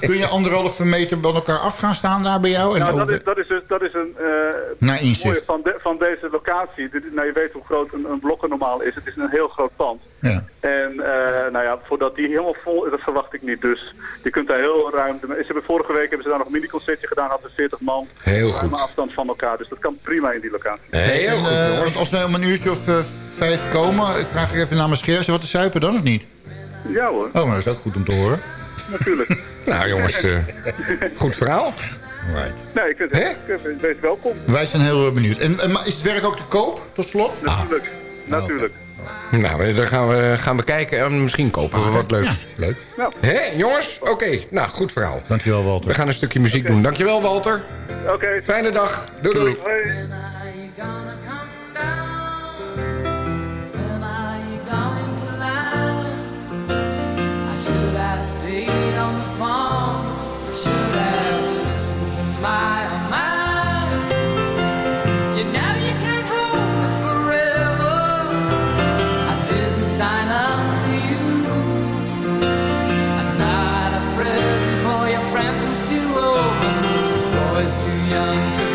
M: kun je anderhalve meter van elkaar af gaan staan daar bij jou? En
Q: Nou, dat
M: over-
Q: is, dat is, dus, dat is een eh
M: Naar inzicht.
Q: mooie van, de- van deze locatie. Nou, je weet hoe groot een, een blokken normaal is. Het is een heel groot pand.
M: Ja.
Q: En eh, nou ja, voordat die helemaal vol is, dat verwacht ik niet. Dus je kunt daar heel ruim... Ze hebben vorige week hebben ze daar nog een mini-concertje gedaan. Hadden 40 man.
L: Heel
Q: Ruime
L: goed.
Q: afstand van elkaar. Dus dat kan prima in die locatie.
M: Hey, en, eh, want als wij om een uurtje of eh, vijf komen, ik vraag ik even naar mijn scherzen wat te suipen dan of niet?
Q: Ja hoor,
M: Oh, maar dat is ook goed om te horen.
Q: natuurlijk.
L: Nou jongens, eh, goed verhaal.
M: Right.
Q: nee, ik vind het welkom.
M: Wij zijn heel eh, benieuwd. En, en, maar is het werk ook te koop, tot slot?
Q: Natuurlijk. Natuurlijk.
L: Nou, dan gaan we, gaan we kijken en misschien kopen we wat leuks.
M: Leuk.
L: Hé, jongens? Oké, nou, goed verhaal.
M: Dankjewel, Walter.
L: We gaan een stukje muziek doen. Dankjewel, Walter.
Q: Oké.
L: Fijne dag. Doei, doei.
Q: Hoi.
N: Should I stayed on the young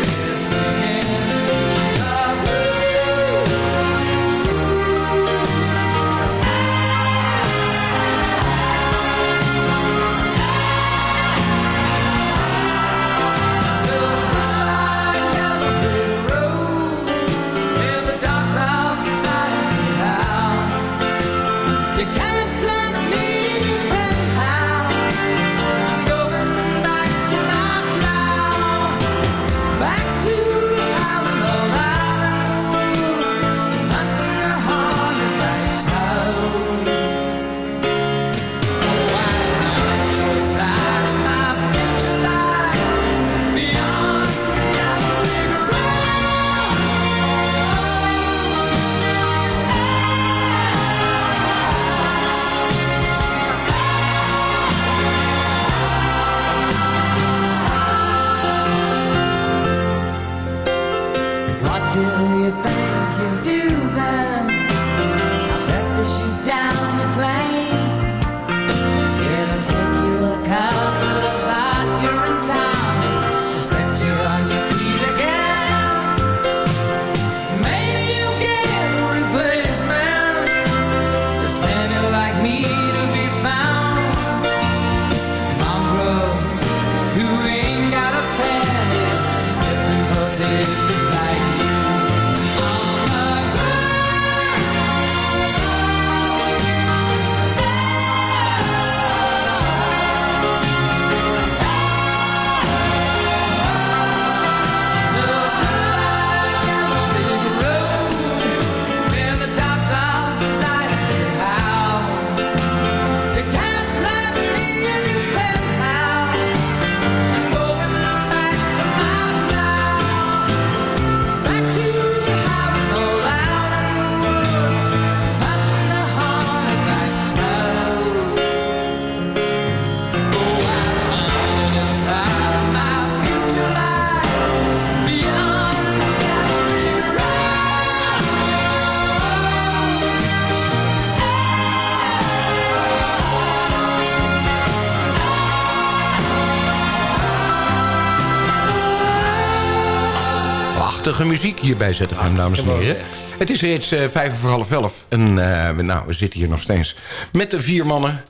L: muziek hier bij ZFM, dames en heren. Het is reeds eh, vijf over half elf. En eh, we, nou, we zitten hier nog steeds met de vier mannen.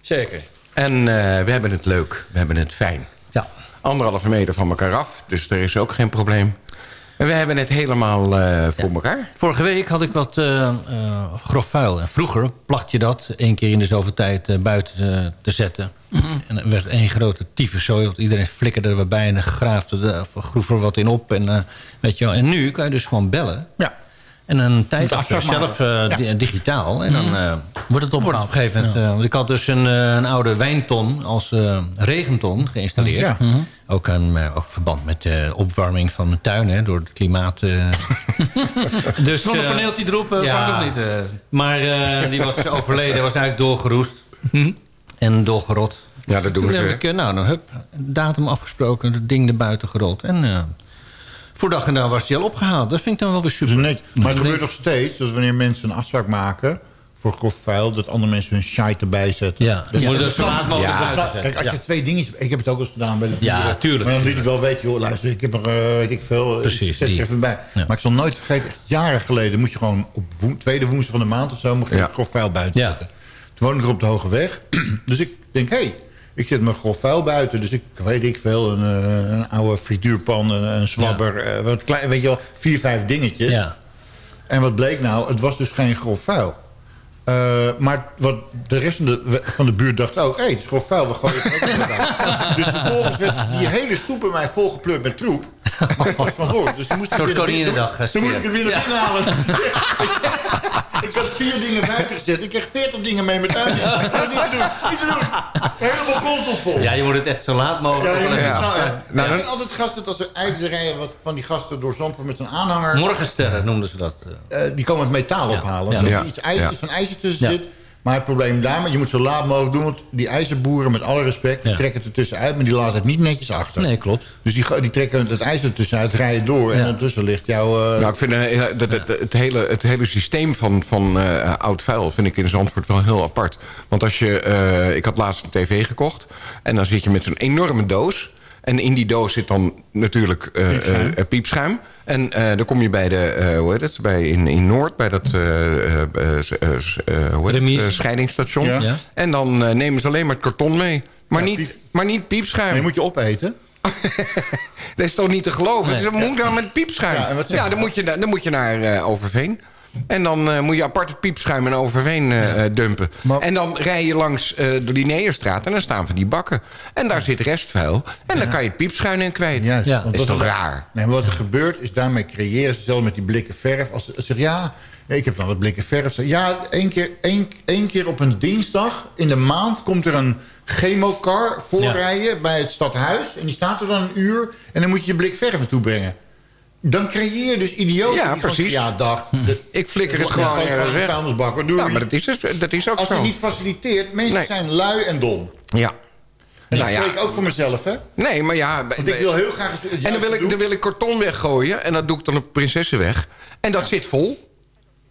E: Zeker.
L: En eh, we hebben het leuk. We hebben het fijn.
E: Ja.
L: Anderhalve meter van elkaar af. Dus er is ook geen probleem. En we hebben het helemaal eh, voor elkaar.
E: Vorige week had ik wat eh, grof vuil. En vroeger placht je dat één keer in de zoveel tijd buiten te zetten. En er werd één grote tyfuszooi. Want iedereen flikkerde er weer bij en graafde er, groef er wat in op. En, weet je wel. en nu kan je dus gewoon bellen.
M: Ja.
E: En een tijd achter zelf eh, di- digitaal. En dan eh,
R: Wordt het
E: op een gegeven moment... eh, want ik had dus een, eh, een oude wijnton als eh, regenton geïnstalleerd.
M: Ja.
E: Ook in ook verband met de opwarming van mijn tuin. Hè, door het klimaat. eh. dus,
K: Zonnepaneeltje erop,
E: ja.
K: Niet? eh?
E: Maar eh, die was overleden, was eigenlijk doorgeroest. En doorgerot.
L: Ja, dat doen
E: Toen
L: ze.
E: heb ik, nou, dan hup, datum afgesproken, het ding erbuiten gerold. En eh, voor dag en dag was die al opgehaald. Dat vind ik dan wel weer super.
M: net, maar het gebeurt nog steeds dat wanneer mensen een afspraak maken voor grof vuil... dat andere mensen hun shite erbij zetten.
E: Ja, moet dat zo laat mogelijk
M: Ja,
E: buiten
M: snap-
E: zetten.
M: Kijk, als je
E: Ja.
M: twee dingen... Ik heb het ook eens gedaan bij de
E: Ja, tuurlijk,
M: Maar dan liet ik wel weten, joh, luister, ik heb er, eh, weet ik veel...
E: Precies,
M: ik zet er even bij. Maar ik zal nooit vergeten, echt jaren geleden... moest je gewoon op tweede woensdag van de maand of zo... mocht je grof vuil buiten
E: Ja.
M: zetten. Toen woonde ik er op de Hoge Weg. dus ik denk, hé... Hey, ik zet mijn grof vuil buiten, dus ik weet ik veel, een, eh, een oude frituurpan, een, een zwabber, eh, wat klein, weet je wel, vier, vijf dingetjes.
E: Ja.
M: En wat bleek nou? Het was dus geen grof vuil. Eh, maar wat de rest van de, van de buurt dacht ook... hé, hey, het is grof vuil, we gooien het ook. Dus vervolgens werd die hele stoep bij mij volgepleurd met troep. Was van. Dus toen moest ik weer binnen- Toen moest ik het weer naar binnen halen. ik had vier dingen buiten gezet. Ik kreeg veertig dingen mee met thuis. Dat is niet te doen. Niet te doen. Helemaal constant vol.
E: Ja, je moet het echt zo laat mogelijk...
M: Ja,
E: opleggen.
M: nou, ja.
L: Nou,
M: er
L: dan-
M: altijd gasten, als er ijzerrijden wat van die gasten door Zandvoort met zijn aanhanger...
E: Morgensterren noemden ze dat. eh.
M: Eh, die komen het metaal ophalen.
E: Ja.
M: Dat er
L: Ja.
M: iets, ijzer,
L: Ja.
M: iets van ijzer tussen
E: Ja.
M: zit. Maar het probleem daarmee, je moet zo laat mogelijk doen. Want die ijzerboeren, met alle respect, die
E: Ja.
M: trekken het er tussenuit. Maar die laten het niet netjes achter.
E: Nee, klopt.
M: Dus die, die trekken het ijzer er tussenuit, rijden door. En
E: Ja.
M: ondertussen ligt jouw... eh,
L: Nou, ik vind eh, dat het, het, hele, het hele systeem van, van eh, oud vuil vind ik in Zandvoort wel heel apart. Want als je, eh, ik had laatst een tv gekocht en dan zit je met zo'n enorme doos. En in die doos zit dan natuurlijk eh,
M: Piepschuim.
L: eh, piepschuim. En eh, dan kom je bij de, eh, hoe heet het, bij, in, in Noord, bij dat eh, eh, eh, eh, eh, hoe heet het, scheidingsstation.
M: Ja.
E: Ja.
L: En dan eh, nemen ze alleen maar het karton mee. Maar,
M: Ja,
L: niet,
M: piep-
L: maar niet piepschuim.
M: maar die moet je opeten.
L: Dat is toch niet te geloven?
E: Nee.
L: Dus dat moet dan met piepschuim.
M: Ja,
L: Ja,
M: je
L: dan,
M: dan?
L: moet je, naar- dan moet je naar eh, Overveen. En dan eh, moet je apart het piepschuim in Overveen eh, eh, dumpen.
M: Maar-
L: En dan rij je langs eh, de Linnaeusstraat en dan staan van die bakken. En daar zit restvuil. En dan kan je het piepschuim in kwijt.
E: Ja.
L: Dat is toch
M: er-
L: raar?
M: Nee, maar wat er gebeurt is daarmee creëren ze zelf met die blikken verf. Als ze zeggen, ja, ik heb dan wat blikken verf. Ja, één keer, één, één keer op een dinsdag in de maand komt er een chemocar voorrijden bij het stadhuis. En die staat er dan een uur en dan moet je je blik verf naartoe brengen. Dan creëer je dus idioten.
L: Ja, precies.
M: Ja, dag. de-
L: Ik flikker het gewoon ergens weg.
M: vuilnisbak, wat doe
L: Ja,
M: je?
L: maar dat is, dus- dat is ook
M: Als je
L: zo.
M: niet faciliteert, mensen
L: Nee.
M: zijn lui en dom.
L: Ja.
M: En
L: Nou
M: dat
L: ja.
M: spreek ik ook voor mezelf, hè?
L: Nee, maar ja...
M: Want ik wil heel graag
L: En dan wil, ik, dan wil ik karton weggooien. En dat doe ik dan op Prinsessenweg. En dat zit vol.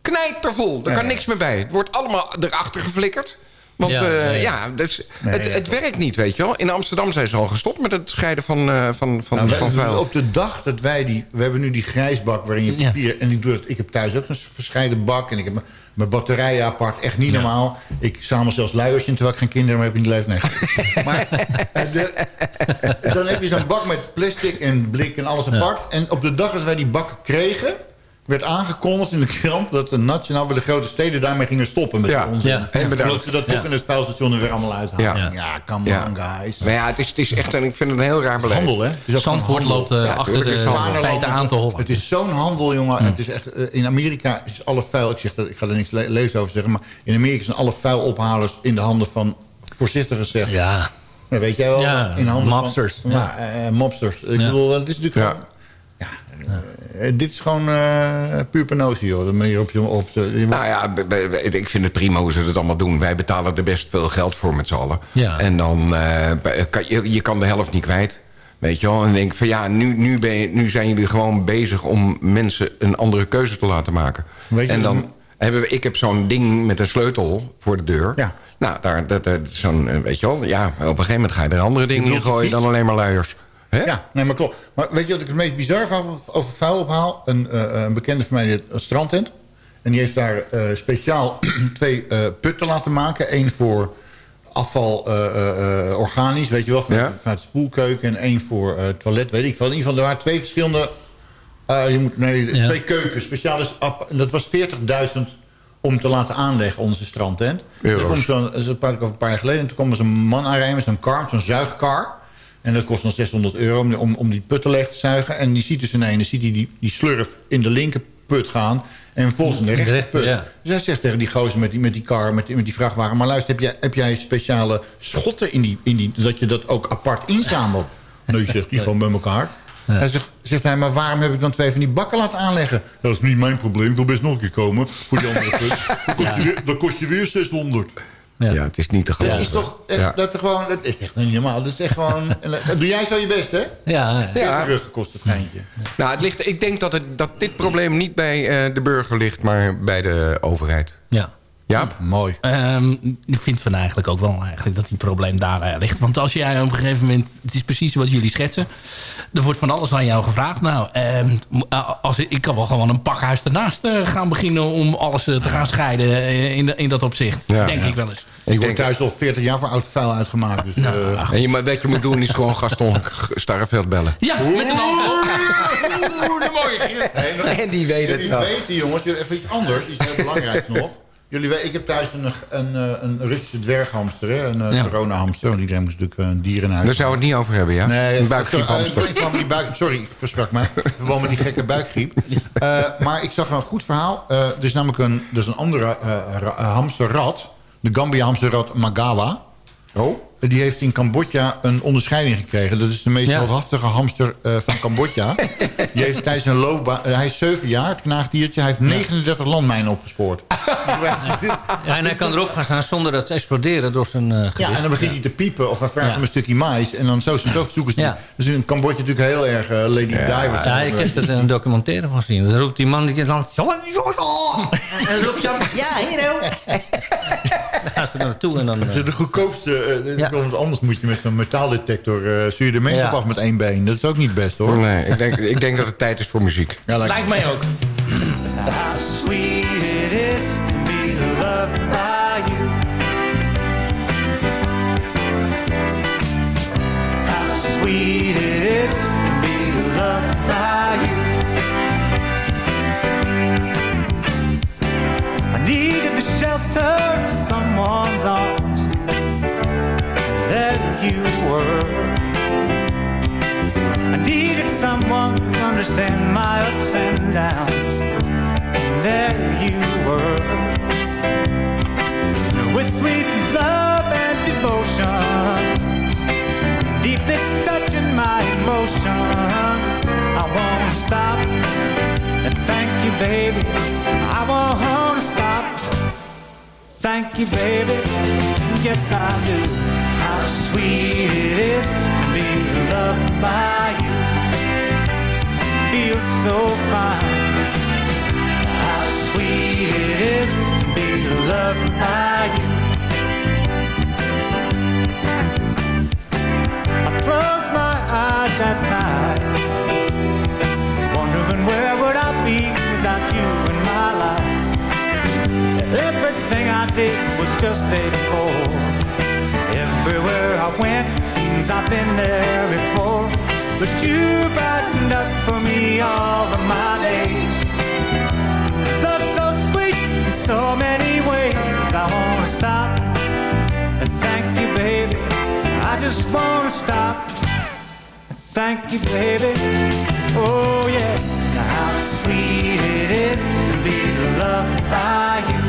L: Knijtervol. Er kan niks meer bij. Het wordt allemaal erachter geflikkerd. Want
E: Ja,
L: ja,
E: nee.
L: ja dus
M: Nee,
L: het,
M: ja,
L: het werkt niet, weet je wel. In Amsterdam zijn ze al gestopt met het scheiden van, eh, van, van,
M: Nou,
L: van vuil.
M: op de dag dat wij die... We hebben nu die grijsbak waarin je
E: Ja.
M: papier... En ik, doe het, ik heb thuis ook een verscheiden bak. En ik heb mijn- batterijen apart. Echt niet normaal. Ik zamel zelfs luiers in terwijl ik geen kinderen meer heb in die leeftijd. Nee. maar eh, de, dan heb je zo'n bak met plastic en blik en alles apart. En op de dag dat wij die bak kregen... werd aangekondigd in de krant dat de nationaal bij de grote steden daarmee gingen stoppen met
L: Ja.
M: onzin.
E: Ja.
L: En bedankt.
M: Ze dat toch in het vuilstation er weer allemaal uithalen.
L: Ja.
M: Ja, come
L: Ja.
M: on guys.
L: Maar ja, het is, het is echt... En ik vind het een heel raar beleid.
M: Handel, hè? Het is ook
R: Zandvoort loopt eh,
L: Ja,
R: achter de feiten aan te hollen.
M: Het is zo'n handel, jongen. Het is echt, eh, in Amerika is alle vuil... Ik, zeg dat, ik ga er niks le lezen over zeggen... maar in Amerika zijn alle vuilophalers in de handen van... voorzichtig gezegd...
E: Ja,
M: weet jij wel?
E: Ja,
M: in handen
E: mobsters,
M: Van,
E: ja.
M: eh, mobsters. Ik
E: Ja.
M: bedoel, het is natuurlijk
L: Ja.
M: Ja, eh, dit is gewoon eh puur penosie, joh. De manier op je... Op de, je
L: Nou ja, ik vind het prima hoe ze het allemaal doen. Wij betalen er best veel geld voor met z'n allen.
E: Ja.
L: En dan uh, kan je, je kan de helft niet kwijt. Weet je wel? En dan denk ik van ja, nu, nu, ben je, nu zijn jullie gewoon bezig om mensen een andere keuze te laten maken.
M: Weet je
L: en dan hebben we, ik heb zo'n ding met een sleutel voor de deur.
M: Ja.
L: Nou, daar, dat, dat, zo'n, eh, weet je wel, ja, op een gegeven moment ga je er andere dingen in gooien dan alleen maar luiers. Hè?
M: Ja, nee, maar klopt. Maar weet je wat ik het meest bizar van over vuil ophaal? Een, eh, een bekende van mij, een strandtent. En die heeft daar eh, speciaal twee eh, putten laten maken. Eén voor afval eh, eh, eh, organisch, weet je wel, van, vanuit de spoelkeuken. En één voor eh, toilet, weet ik wel. In ieder geval, er waren twee verschillende... eh, je moet, nee,
E: Ja.
M: twee keukens, speciaal. En dat was 40.000 om te laten aanleggen, onze strandtent. Dus er
L: Euro's.
M: komt zo'n, dat is een paar, over een paar jaar geleden. En toen kwam er zo'n man aanrijden met zo'n kar, zo'n zuigkar. En dat kost dan 600 euro om, om, om die putten leeg te zuigen. En die ziet dus ineens ziet hij die, die slurf in de linkerput gaan. En vervolgens in de rechterput.
E: rechter, ja.
M: Dus hij zegt tegen die gozer met die, met die kar, met die, met die vrachtwagen... maar luister, heb jij, heb jij speciale schotten in die, in die... dat je dat ook apart inzamelt? Nee, zegt hij gewoon bij elkaar. Hij zegt, zegt hij, maar waarom heb ik dan twee van die bakken laten aanleggen? Dat is niet mijn probleem, ik wil best nog een keer komen voor die andere put. Dan kost, je, dan kost je weer 600.
L: Ja, het is niet te
M: Dat
L: geloven.
M: is toch echt,
L: Ja.
M: dat, er gewoon, dat is echt niet normaal. Dat is echt gewoon... dat doe jij zo je best, hè?
E: Ja,
L: Ja.
M: terug gekost het geintje.
L: Nou, het ligt, ik denk dat, het, dat dit probleem niet bij eh, de burger ligt, maar bij de overheid.
E: Ja.
L: Ja,
M: mooi.
K: Ehm, ik vind van eigenlijk ook wel eigenlijk dat die probleem daar eh, ligt. Want als jij op een gegeven moment... Het is precies wat jullie schetsen. Er wordt van alles aan jou gevraagd. Nou, ehm, als, ik kan wel gewoon een pakhuis ernaast eh, gaan beginnen... om alles eh, te gaan scheiden in, de- in dat opzicht.
L: Ja.
K: denk
L: Ja.
K: ik wel eens.
M: Ik word thuis al 40 jaar voor oud vuil uitgemaakt. Dus, eh,
L: en je, maar wat je moet doen is gewoon Gaston Starreveld bellen.
K: Ja, met een envelop. Oeh, de mooie.
L: En die weet het wel.
M: weten, jongens, even iets anders. Iets heel belangrijks nog. Jullie weten, ik heb thuis een, een, eh, een Russische dwerghamster, hè? een
L: Ja.
M: ja. coronahamster. Want iedereen moest natuurlijk een dier in huis.
L: Daar zou het niet over hebben, ja?
M: Nee,
L: een buikgriephamster.
M: eh, met die buik, sorry, ik versprak mij. Gewoon met die gekke buikgriep. Eh, maar ik zag een goed verhaal. Eh, er is namelijk een, is een andere eh, ra- hamsterrat. De Gambia hamsterrat Magawa.
L: Oh?
M: Die heeft in Cambodja een onderscheiding gekregen. Dat is de meest heldhaftige hamster eh, van Cambodja. Die heeft tijdens een loopbaan... eh, hij is 7 jaar, het knaagdiertje. Hij heeft 39 landmijnen opgespoord.
E: Ja, en hij kan erop gaan staan zonder dat ze exploderen door zijn eh gewicht.
M: Ja, en dan begint hij te piepen of hij vraagt
E: Ja.
M: hem een stukje mais. En dan zo, zo zoeken ze
E: Ja.
M: Dus in Cambodja natuurlijk heel erg Lady Di. wat
E: Ja, ik heb
M: eh,
E: er een documentaire van gezien. Dan roept die man die dan... En dan roept hij dan... Ja, hier ook. Gaan ze er naartoe en dan...
M: Dat is de goedkoopste. eh, want Anders moet je met zo'n metaaldetector... eh stuur je de mensen
E: Ja.
M: op af met één been. Dat is ook niet best, hoor.
L: Nee, ik denk, ik denk dat het tijd is voor muziek.
M: Ja,
K: Lijkt mij ook.
N: How sweet it is to be loved by you. How sweet it is to be loved by you. The shelter of someone's arms. There you were. I needed someone to understand my ups and downs. And there you were. With sweet love and devotion, deeply touching my emotions. I won't stop and thank you, baby. I won't stop. Thank you, baby. Yes, I do. How sweet it is to be loved by you. Feels so fine. How sweet it is to be loved by you. I close my eyes at night, wondering where would I be Everything I did was just a before. Everywhere I went, seems I've been there before. But you brightened up for me all of my days. Love so sweet in so many ways. I wanna stop and thank you, baby. I just wanna stop and thank you, baby. Oh yeah, how sweet it is to be loved by you.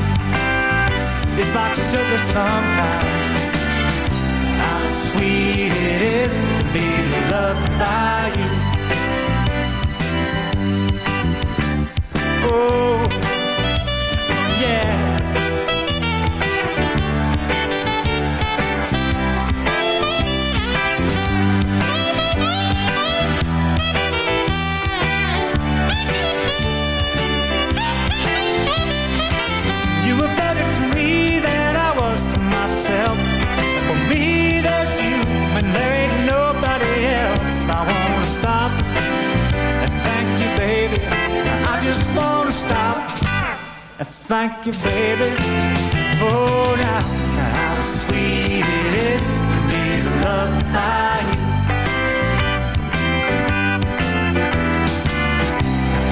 N: It's like sugar sometimes. How sweet it is to be loved by you. Oh, thank you, baby. Oh, now, how sweet it is to be loved by you.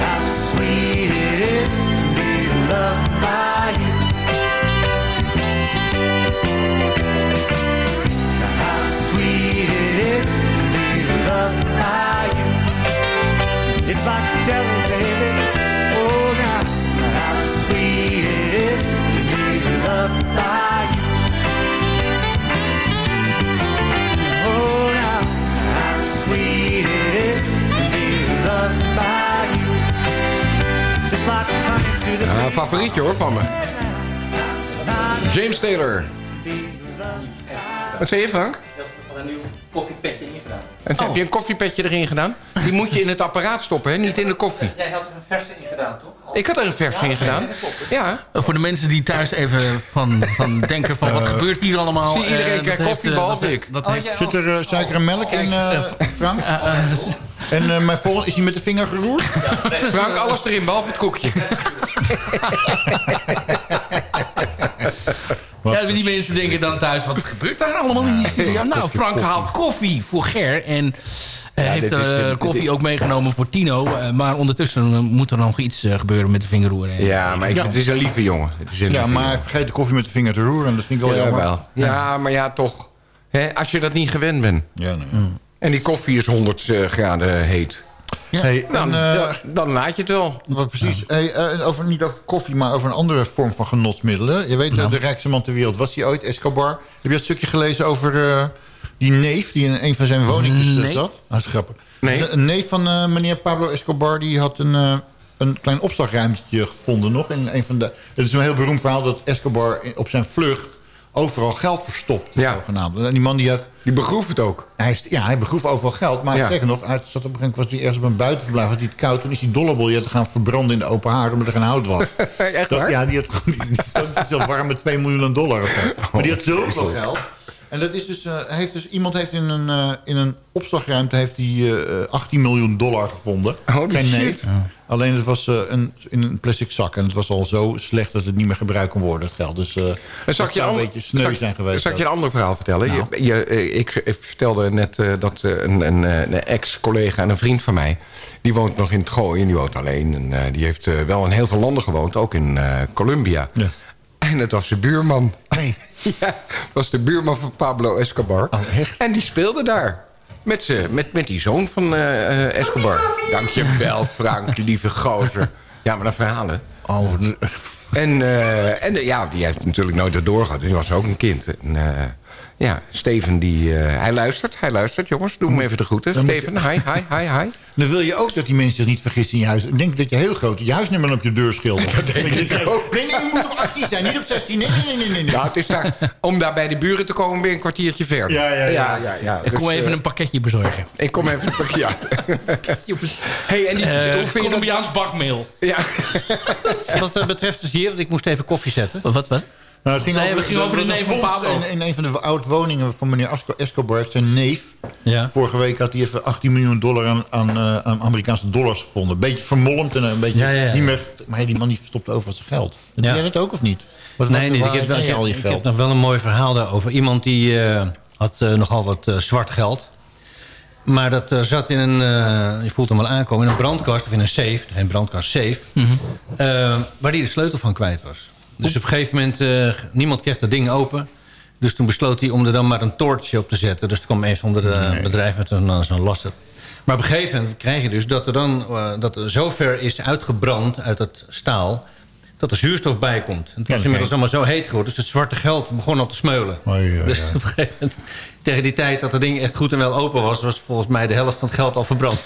N: How sweet it is to be loved by you. How sweet it is to be loved by you. It's like jelly,
L: een favorietje hoor van me. James Taylor. Wat zei je, Frank?
E: een nieuw koffiepetje ingedaan.
L: En Heb je een koffiepetje erin gedaan? Die moet je in het apparaat stoppen, hè? niet in de koffie.
E: Jij had er een verse in gedaan, toch?
L: Ik had er een vers in gedaan. Ja.
K: Voor de mensen die thuis even van, van denken van wat
M: Eh,
K: gebeurt hier allemaal.
M: zie, iedereen
K: Eh, dat
M: krijgt
K: heeft,
M: koffie,
K: eh,
M: behalve ik.
K: Dat
M: Oh,
K: heeft,
M: Zit er eh, suiker en melk in, eh, Frank? En eh, mijn volgende, is hij met de vinger geroerd?
L: Frank, alles erin, behalve het koekje.
K: Ja, die mensen denken dan thuis, wat gebeurt daar allemaal in die studio? Nou, Frank haalt koffie voor Ger en eh,
L: Ja,
K: heeft
L: is, dit-
K: koffie ook meegenomen voor Tino. Eh, maar ondertussen moet er nog iets gebeuren met de vingerroeren.
L: Ja, maar ik, het is een lieve jongen. Het is een
M: Ja,
L: lieve
M: maar hij
L: jongen.
M: vergeet de koffie met de vinger te roeren. Dat vind ik wel
L: ja,
M: jammer.
L: wel. Ja, maar ja, toch. Hè, als je dat niet gewend bent.
M: Ja, nee.
L: En die koffie is 100 eh, graden heet.
M: Hey,
L: Dan,
M: en, eh,
L: dan, laat je het wel.
M: Wat precies. Hey, eh, over, niet over koffie, maar over een andere vorm van genotsmiddelen. Je weet, eh, de rijkste man ter wereld was hij ooit, Escobar. Heb je dat stukje gelezen over eh, die neef die in een van zijn woningjes
K: Nee.
M: zat? Dat is grappig.
L: Nee.
M: Een neef van meneer Pablo Escobar, die had een, een klein opslagruimtje gevonden nog. In een van de, het is een heel beroemd verhaal dat Escobar op zijn vlucht overal geld verstopt.
L: Ja.
M: Zogenaamd. En die man die had...
L: Die begroef het ook.
M: Hij, is- ja, hij begroef overal geld. Maar
L: Ja.
M: zeker nog, hij zat op een gegeven moment was hij ergens op een buitenverblijf, had hij het koud. Toen is hij dollebiljetten gaan verbranden in de open haard, omdat er geen hout was.
L: Echt
M: Dat- ja, die had gewoon die, die stond zo warm met 2 miljoen dollar. Maar die had zoveel geld. En dat is dus, eh, heeft dus, iemand heeft in een, eh, in een opslagruimte heeft die, eh, 18 miljoen dollar gevonden.
L: Shit.
M: neef. Alleen het was een, in een plastic zak. En het was al zo slecht dat het niet meer gebruikt kon worden, het geld. Dus
L: je
M: zou
L: een
M: beetje sneu zijn geweest.
L: Zal ik je een ander verhaal vertellen?
M: Nou.
L: Je, je, ik, ik vertelde net dat een, een, een ex-collega en een vriend van mij... die woont nog in het Gooi en die woont alleen. En die heeft wel in heel veel landen gewoond, ook in Colombia.
M: Ja.
L: En het was zijn buurman. ja, was de buurman van Pablo Escobar.
M: Oh, echt?
L: En die speelde daar. Met, z'n- met, met die zoon van eh, eh, Escobar. Dankjewel, Frank, lieve gozer. Ja, maar dan verhalen.
M: Oh,
L: En, eh, en ja, die heeft natuurlijk nooit erdoor gehad. Dus die was ook een kind. En, eh, ja, Steven, die, eh, hij luistert. Hij luistert, jongens. Doe hem even de groeten.
M: Dan
L: Steven, hi, hi, hi, hi.
M: Dan wil je ook dat die mensen zich niet vergissen in je huis. Ik denk dat je heel groot je huisnummer op je deur schildert. Dat denk ik ook. Nee, nee, je moet op 18 zijn, niet op 16. Nee, nee, nee, nee. nee.
L: Ja, het is daar, om daar bij de buren te komen, ben je een kwartiertje ver.
M: Ja, ja, ja.
L: ja, ja,
K: Ik kom
L: Dus,
K: even
L: eh,
K: een pakketje bezorgen.
L: Ik kom even een pakje. Ja. hey, en die,
K: Eh,
L: hoe vind je dat?
K: Colombiaans bakmeel.
L: Ja.
E: Wat dat betreft is hier, want ik moest even koffie zetten.
K: Wat, wat?
M: Nou, het ging
K: Nee,
M: over,
K: we gingen over de neef
M: een
K: van Pablo.
M: In, in een van de oude woningen van meneer Escobar heeft zijn neef...
E: Ja.
M: Vorige week had hij even 18 miljoen dollar aan, aan, eh, aan Amerikaanse dollars gevonden. Een beetje vermolmd en een beetje
E: Ja, ja, ja.
M: niet meer... Maar die man die verstopte overal zijn geld. Heb jij dat ook of niet? Wat,
E: Nee,
M: waar
E: ik heb, ik, heb,
M: al je
E: ik
M: geld?
E: heb nog wel een mooi verhaal daarover. Iemand die eh, had eh, nogal wat zwart geld. Maar dat zat in een, eh, je voelt hem wel aankomen, in een brandkast of in een safe. Geen brandkast, safe. eh, waar hij de sleutel van kwijt was. Dus op een gegeven moment, eh, niemand kreeg dat ding open. Dus toen besloot hij om er dan maar een toortje op te zetten. Dus toen kwam een van de eh, bedrijf met een, eh, zo'n lasser. Maar op een gegeven moment krijg je dus dat er dan dat er zo ver is uitgebrand uit het staal dat er zuurstof bij komt. En het was
M: Ja,
E: inmiddels allemaal zo heet geworden. Dus het zwarte geld begon al te smeulen.
M: Oh, ja,
E: dus
M: ja.
E: op een gegeven moment, tegen die tijd dat het ding echt goed en wel open was... was volgens mij de helft van het geld al verbrand.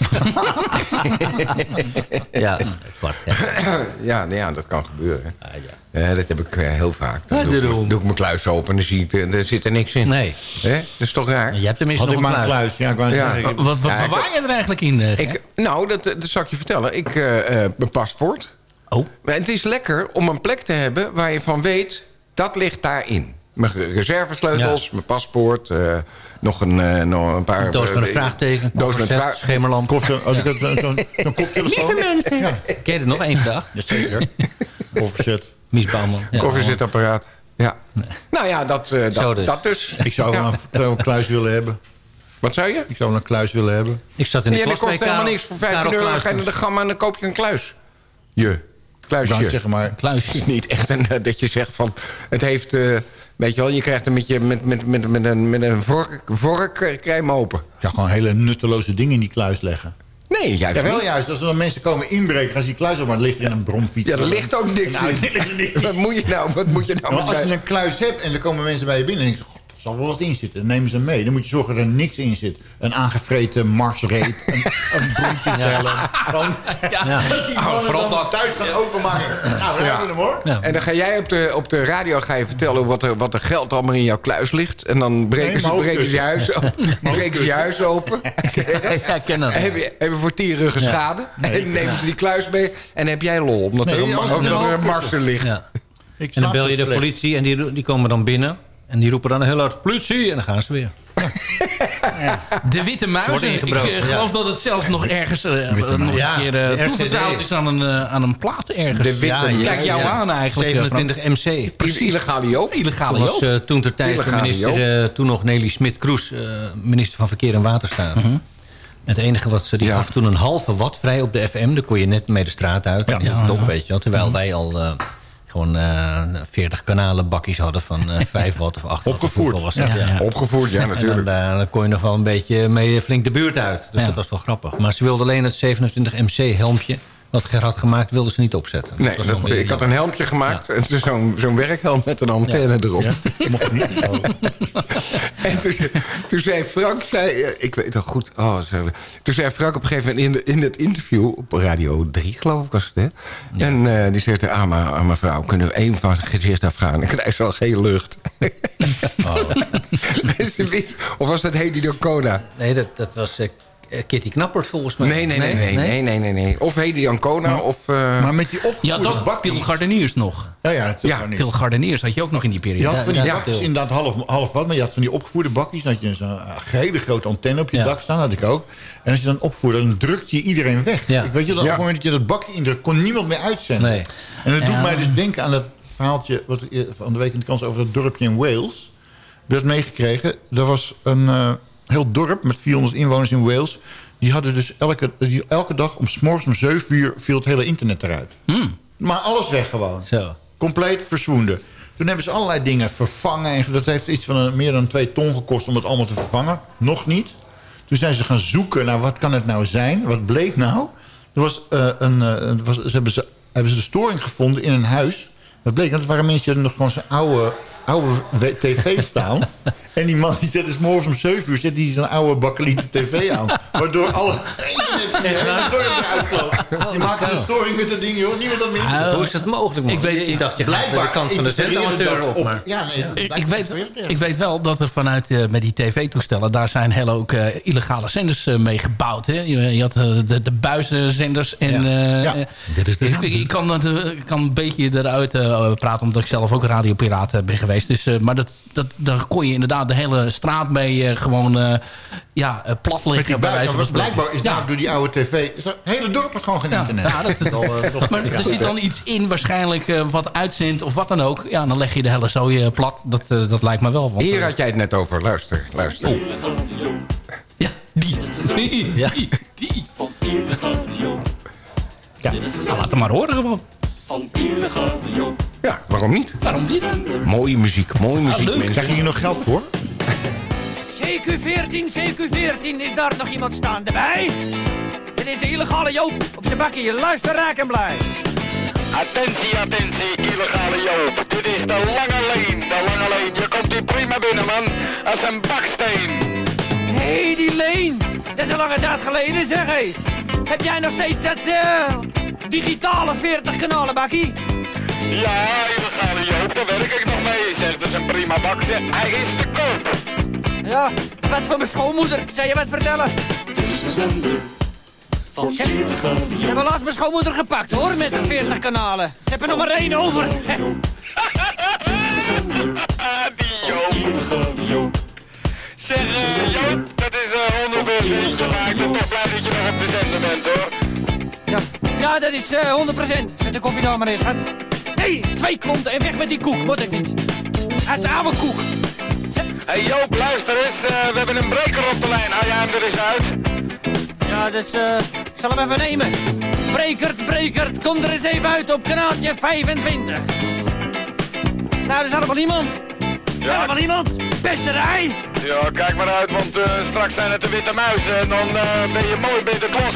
E: ja, het zwart geld.
L: ja, nou ja, dat kan gebeuren.
E: Ah, ja.
L: Eh, dat heb ik eh, heel vaak. Dan
E: Ja,
L: doe, ik, doe ik mijn kluis open en dan zie ik, eh, er zit er niks in.
E: Nee,
L: Hè? Dat is toch raar?
E: je hebt tenminste
M: Had ik
E: nog
M: maar
E: een
M: een
E: kluis.
M: kluis. Ja, ik
L: Ja.
M: zeggen, ik-
K: Wat, wat
L: ik-
K: bewaar je er eigenlijk in? eh?
L: Ik, nou, dat, dat zal ik je vertellen. Ik, eh, eh, mijn paspoort.
K: Oh.
L: Maar het is lekker om een plek te hebben waar je van weet... dat ligt daarin. Mijn reservesleutels,
E: Ja.
L: mijn paspoort... eh, nog, een, eh, nog een paar...
E: Een doos met een
L: eh,
E: vraagteken,
L: doos met vraag-
E: schemerlamp.
M: Koffie, als ik het.
E: Lieve mensen.
M: Ja,
E: Ken je er nog één vandaag?
M: jazeker. Kofferset.
E: Mies Bouwman. Ja,
L: Koffiezetapparaat. Ja. Nou ja, dat, eh,
E: dus.
L: dat dus.
M: Ik zou wel
L: Ja.
M: een, kluis willen hebben.
L: Wat zei je?
M: Ik zou een kluis willen hebben.
E: Ik zat in de
L: Ja, dat kost helemaal niks. Voor 15
E: Karel
L: euro ga je naar de gamma en dan koop je een kluis. Je. Kluisje.
M: Dan zeg maar,
K: Kluisje.
L: Het is niet echt een, eh, dat je zegt van... Het heeft... eh, weet je wel, je krijgt hem met, je, met, met, met, met een, met een vork, vork eh, krijg je hem open.
M: ja, gewoon hele nutteloze dingen in die kluis leggen.
L: Nee, juist
M: Ja, wel
L: niet.
M: juist. Als er dan mensen komen inbreken, gaan ze die kluis op, maar het ligt in een bromfiets.
L: Ja, er ligt ook niks
M: Nou,
L: in.
M: niks in.
L: Wat moet je nou, wat moet je nou
M: als je een kluis hebt en er komen mensen bij je binnen... en denk je, "God, er zal wel wat in zitten. Dan nemen ze mee. Dan moet je zorgen dat er niks in zit. Een aangevreten marsreep, een, een bloempietellen. Gewoon,
E: Ja.
M: Die
L: Oh,
M: mannen dan
K: dat.
M: thuis gaan openmaken. Nou, we hebben hem hoor.
E: Ja.
L: En dan ga jij op de, op de radio ga je vertellen wat er, wat er geld allemaal in jouw kluis ligt. En dan breken,
M: Nee,
L: ze,
M: mijn
L: breken ze je huis open. breken ze je huis open.
K: Ja, ik ken dat.
L: heb, je, heb je voor tien ruggen schade. en nemen ze die kluis mee. En heb jij lol. Omdat
M: Nee,
L: er een, er een
M: hoofdkussen.
L: marsen ligt.
E: En dan bel je de politie en die, die komen dan binnen. En die roepen dan heel hard, politie! En dan gaan ze weer.
K: De Witte Muis.
E: Wordt
K: Ik eh, geloof
E: ja.
K: dat het zelfs nog ergens eh, nog
E: Ja,
K: een keer eh,
E: RCD.
K: toevertrouwd is aan een, aan een plaat ergens.
L: De Witte
E: Ja,
K: Kijk jou
E: ja.
K: aan eigenlijk. eh,
E: 27 MC.
K: Precies.
L: Illegale Joop.
K: Illegale
E: Dat was
K: Joop.
E: eh, toen ter tijd minister, eh, toen nog Nelly Smit-Kroes, eh, minister van Verkeer en Waterstaat.
K: Mhm.
E: Het enige wat ze, die
L: Ja.
E: gaf toen een halve watt vrij op de FM. Daar kon je net mee de straat uit.
M: Ja.
E: Ja, top, weet je wel. Terwijl
K: Mhm.
E: wij al eh, gewoon eh 40 kanalen bakjes hadden van eh 5 watt of 8 watt.
M: Opgevoerd.
E: Was dat,
K: Ja, ja.
L: Opgevoerd, ja
E: En dan,
L: natuurlijk.
E: eh, dan kon je nog wel een beetje mee flink de buurt uit. Dus
K: Ja.
E: dat was wel grappig. Maar ze wilden alleen het 27 MC helmpje... wat Ger had gemaakt, wilden ze niet opzetten.
L: Nee, dat, ik had een helmpje gemaakt. En toen zo'n zo'n werkhelm met een antenne erop.
M: Ja, mocht niet. Oh.
L: En toen, zei- toen zei Frank, zei, eh, ik weet nog goed, oh, toen zei Frank op een gegeven moment in, de, in het interview, op Radio 3 geloof ik was het, hè? En eh, die zegt, ah, maar, ah, mevrouw, kunnen we één van gezicht afgaan? Dan krijg je al geen lucht.
E: Oh.
L: Ze of was dat Hedy Dancona?
E: Nee, dat, dat was eh, Kitty Knappert volgens mij.
L: Nee, nee, nee, nee, nee, nee, nee, nee. Of Hedy Dancona, of... eh,
M: Maar met die
K: Je had
M: opgevoerde
K: ook
M: bakjes...
K: Til Gardeniers nog.
M: Ja, ja, het is
L: Ja.
K: Til Gardeniers had je ook nog in die
M: Je
K: periode.
M: had van die
E: Ja,
M: bakjes inderdaad half, half wat, maar je had van die opgevoerde bakjes. Dan had je zo'n eh, hele grote antenne op je
E: Ja.
M: dak staan, had ik ook. En als je dan opvoerde, dan drukt je iedereen weg.
E: Ja.
M: Ik weet je, dat op het moment dat je dat bakje indrukt, kon niemand meer uitzenden.
E: Nee.
M: En dat
K: Ja.
M: doet mij dus denken aan dat verhaaltje... wat ik van de week in de kans over dat dorpje in Wales. Heb je dat meegekregen? Er was een eh, heel dorp met 400 inwoners in Wales. Die hadden dus elke, die, elke dag om 's morgens om 7 uur viel het hele internet eruit. Maar alles weg gewoon.
E: Zo.
M: Compleet verswoende. Toen hebben ze allerlei dingen vervangen. En dat heeft iets van een, meer dan twee ton gekost om het allemaal te vervangen. Nog niet. Toen zijn ze gaan zoeken naar wat kan het nou zijn. Wat bleek nou? Er was, eh, een, eh, was, ze hebben, ze, hebben ze de storing gevonden in een huis. Dat bleek, dat waren mensen die nog gewoon zijn oude, oude tv staan. en die man die zette 's morgens om 7 uur zet die zijn oude bakkeliete tv aan. Waardoor alle vloog. Die maakte een storing met dat ding, joh. Niemand dat meer.
K: Ah,
E: Hoe is dat mogelijk, man?
K: Ik weet-
E: ik dacht, je gaat bij de kant van de zendamateur op. Maar...
M: Ja, nee,
K: Ik, ik,
M: blijkbaar
K: weet, ik weet wel dat er vanuit eh, met die tv-toestellen... daar zijn hele ook eh, illegale zenders eh, mee gebouwd. Hè? Je, je had de, de buizenzenders en... eh,
M: Ja.
E: Dit is de
K: dus ik, ik kan, dat, kan een beetje eruit praten... omdat ik zelf ook radiopiraat ben geweest. Dus, eh, maar dat, dat, daar kon je inderdaad de hele straat mee eh, gewoon eh, ja, eh, plat liggen. bij wijze van
M: blijkbaar is
K: Ja.
M: daar door die oude tv... Is dat, hele dorp was gewoon geen
K: Ja,
M: internet.
K: ja, dat is
M: wel-
K: Maar
M: ja.
K: er zit dan iets in, waarschijnlijk eh, wat uitzendt of wat dan ook. Ja, dan leg je de hele zooi plat. Dat, dat lijkt me wel. Want,
L: Hier had jij het net over. Luister, luister.
K: ja, die. Die.
E: Ja.
K: Die. die.
M: Ja.
K: Nou, laat hem maar horen gewoon.
L: Ja, waarom niet?
K: Waarom niet?
L: Mooie muziek, mooie muziek,
K: leuk.
L: mensen.
M: Krijg je hier nog geld voor?
R: CQ14, CQ14, is daar nog iemand staan erbij? Dit is de illegale Joop op zijn bakje. Luister, raak en blij.
S: Attentie, attentie, illegale Joop. Dit is de lange leen, de lange leen. Je komt hier prima binnen, man. Als een baksteen.
R: Hé, hey, die Leen. Dat is een lange tijd geleden, zeg hé. Heb jij nog steeds dat eh, digitale 40 kanalen bakkie?
S: Ja, illegale Joop, daar werk ik nog mee. Zeg, dat is een prima bak, zeg. Hij is te koop.
R: Ja, wat voor mijn schoonmoeder. Zou je wat vertellen?
S: Deze zender van
R: Zeg, Ze hebben laatst mijn schoonmoeder gepakt hoor, met de 40 kanalen. Ze hebben er nog maar één over.
S: Die Joop. Zeg, eh, Joop, dat is eh 100% maar ik ben toch blij dat je nog op de zender bent, hoor.
R: Ja, ja dat is eh 100%. Zet de koffie nou maar eens, schat. Nee, twee klonten en weg met die koek. Moet ik niet. Dat is oude koek.
S: Hey Joop, luister eens. eh, we hebben een breker op de lijn. Hou jij hem er eens uit?
R: Ja, dus eh, ik zal hem even nemen. Brekert, brekert, kom er eens even uit op kanaaltje 25. Nou, er is allemaal niemand. Helemaal niemand. Beste rij.
S: Ja, kijk maar uit, want eh, straks zijn het de witte muizen en dan ben je mooi bij de klos.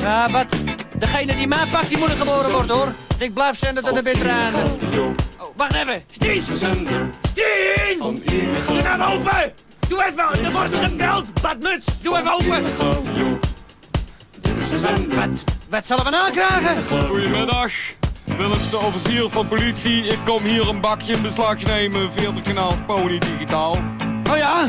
R: Ja, wat? Degene die mij pakt, die moet er geboren worden, hoor. Ik blijf zenden tot de bittere einde. Oh, wacht even. Stien! Stien! Doe nou open! Doe even, er wordt gebeld. Badmuts, doe even open. Wat, wat zullen we nou krijgen?
T: Goedemiddag. Willemste officier van politie. Ik kom hier een bakje in beslag nemen. 40 kanaals pony digitaal.
R: Oh ja?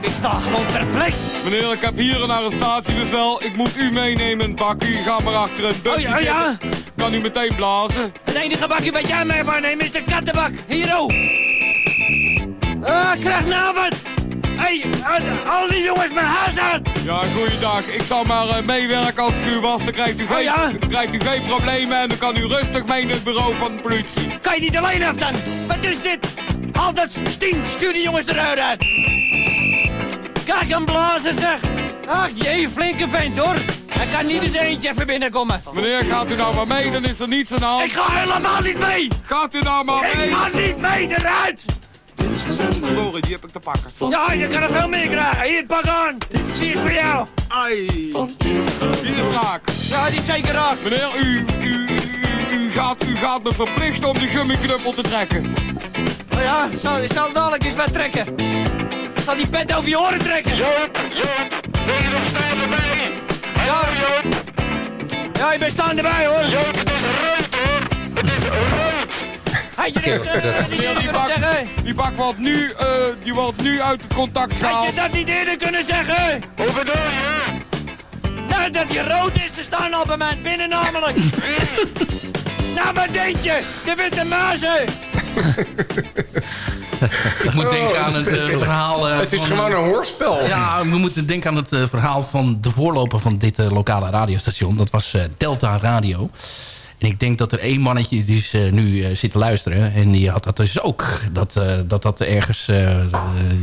R: Ik sta gewoon perplex.
T: Meneer, ik heb hier een arrestatiebevel. Ik moet u meenemen het bakje. Ga maar achter een busje
R: Oh ja, ja.
T: zitten. Kan u meteen blazen?
R: Het enige bakje wat jij mee mag nemen is de kattenbak. Hier, oh. Ah, krijg nou wat. Hé, hey, al die jongens mijn huis uit.
T: Ja, goeiedag. Ik zal maar eh, meewerken als ik u was. Dan krijgt u, geen,
R: Oh ja?
T: dan krijgt u geen problemen en dan kan u rustig mee naar het bureau van de politie.
R: Kan je niet alleen af dan? Wat is dit? Al dat stien, stuur die jongens eruit uit. Kijk hem blazen zeg. Ach jee, flinke vent hoor. Hij kan niet eens eentje even binnenkomen.
T: Meneer, gaat u nou maar mee, dan is er niets aan de hand.
R: Ik ga helemaal niet mee.
T: Gaat u nou maar mee?
R: Ik ga niet mee eruit.
T: Sorry, die heb ik te pakken.
R: Ja, je kan er veel meer krijgen. Hier, pak aan. Die is voor jou.
T: Ai. Die is raak.
R: Ja, die is zeker raak.
T: Meneer, u, u, u, u, gaat, u gaat me verplichten om die gummiknuppel te trekken.
R: Oh ja, ik zal, ik zal dadelijk eens wat trekken. Ik zal die pet over je oren trekken.
S: Joop, Joop, ben je nog staan erbij?
R: Ja,
S: Joop.
R: Ja, ik ben staan erbij hoor.
S: Joop,
R: zeggen?
T: die bak wordt nu, eh, die wordt nu uit het contact
R: Had
T: gehaald.
R: je dat niet eerder kunnen zeggen?
S: Hoe bedoel je?
R: Nou, dat hij rood is, ze staan al bij mij binnen namelijk. nou, wat denk je? De witte muizen.
K: Ik moet denken aan het eh, verhaal... eh,
L: Het is
K: van,
L: gewoon een hoorspel.
K: Ja, we moeten denken aan het verhaal van de voorloper van dit lokale radiostation. Dat was eh, Delta Radio. En ik denk dat er één mannetje die is, nu eh, zit te luisteren. En die had dat dus ook. Dat eh, dat, dat ergens... eh,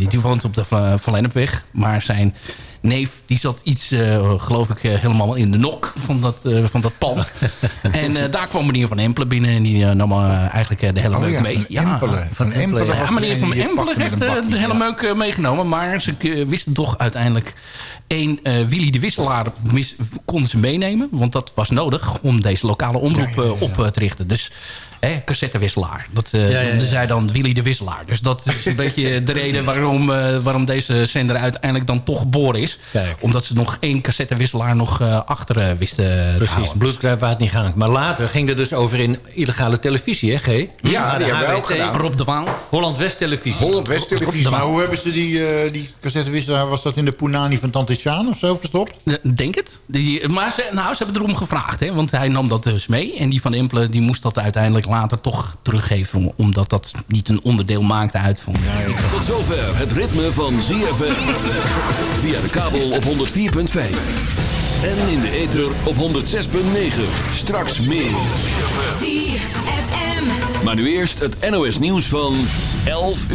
K: die, woont op de Van Van Lennepweg. Maar zijn neef die zat iets, geloof ik, helemaal in de nok van dat, eh, van dat pand. en daar kwam meneer Van Empelen binnen. En die nam eigenlijk de hele
M: Oh
K: meuk
M: ja,
K: mee.
M: Van Empelen. Van Empelen was
K: Ja, meneer Van Empelen heeft de hele
M: ja.
K: meuk meegenomen. Maar ze wisten toch uiteindelijk... één, eh, Willy de Wisselaar mis, konden ze meenemen. Want dat was nodig om deze lokale omroep eh, op eh, te richten. Dus hè, cassettewisselaar. Dat eh
E: Ja, ja, ja.
K: noemden zij dan Willy de Wisselaar. Dus dat is een beetje de reden waarom, eh, waarom deze zender uiteindelijk dan toch geboren is.
E: Kijk.
K: Omdat ze nog één cassettewisselaar nog achter wisten te
E: Precies,
K: houden.
E: bloedkruipwaard niet gaan. Maar later ging er dus over in illegale televisie, hè G?
L: Ja, die hebben wij ook gedaan.
K: Rob de Waal.
E: Holland-West televisie.
L: Holland West televisie.
M: Maar hoe hebben ze die, eh die cassettewisselaar, was dat in de Punani van Tante Sjaan of zo verstopt?
K: Denk het. Die, maar ze, nou, ze hebben erom gevraagd. Hè, want hij nam dat dus mee. En die van Empelen die moest dat uiteindelijk later toch teruggeven. Omdat dat niet een onderdeel maakte uit van...
H: Tot zover het ritme van ZFM. Via de kabel op 104.5. En in de ether op 106.9. Straks meer. Maar nu eerst het NOS nieuws van 11 uur.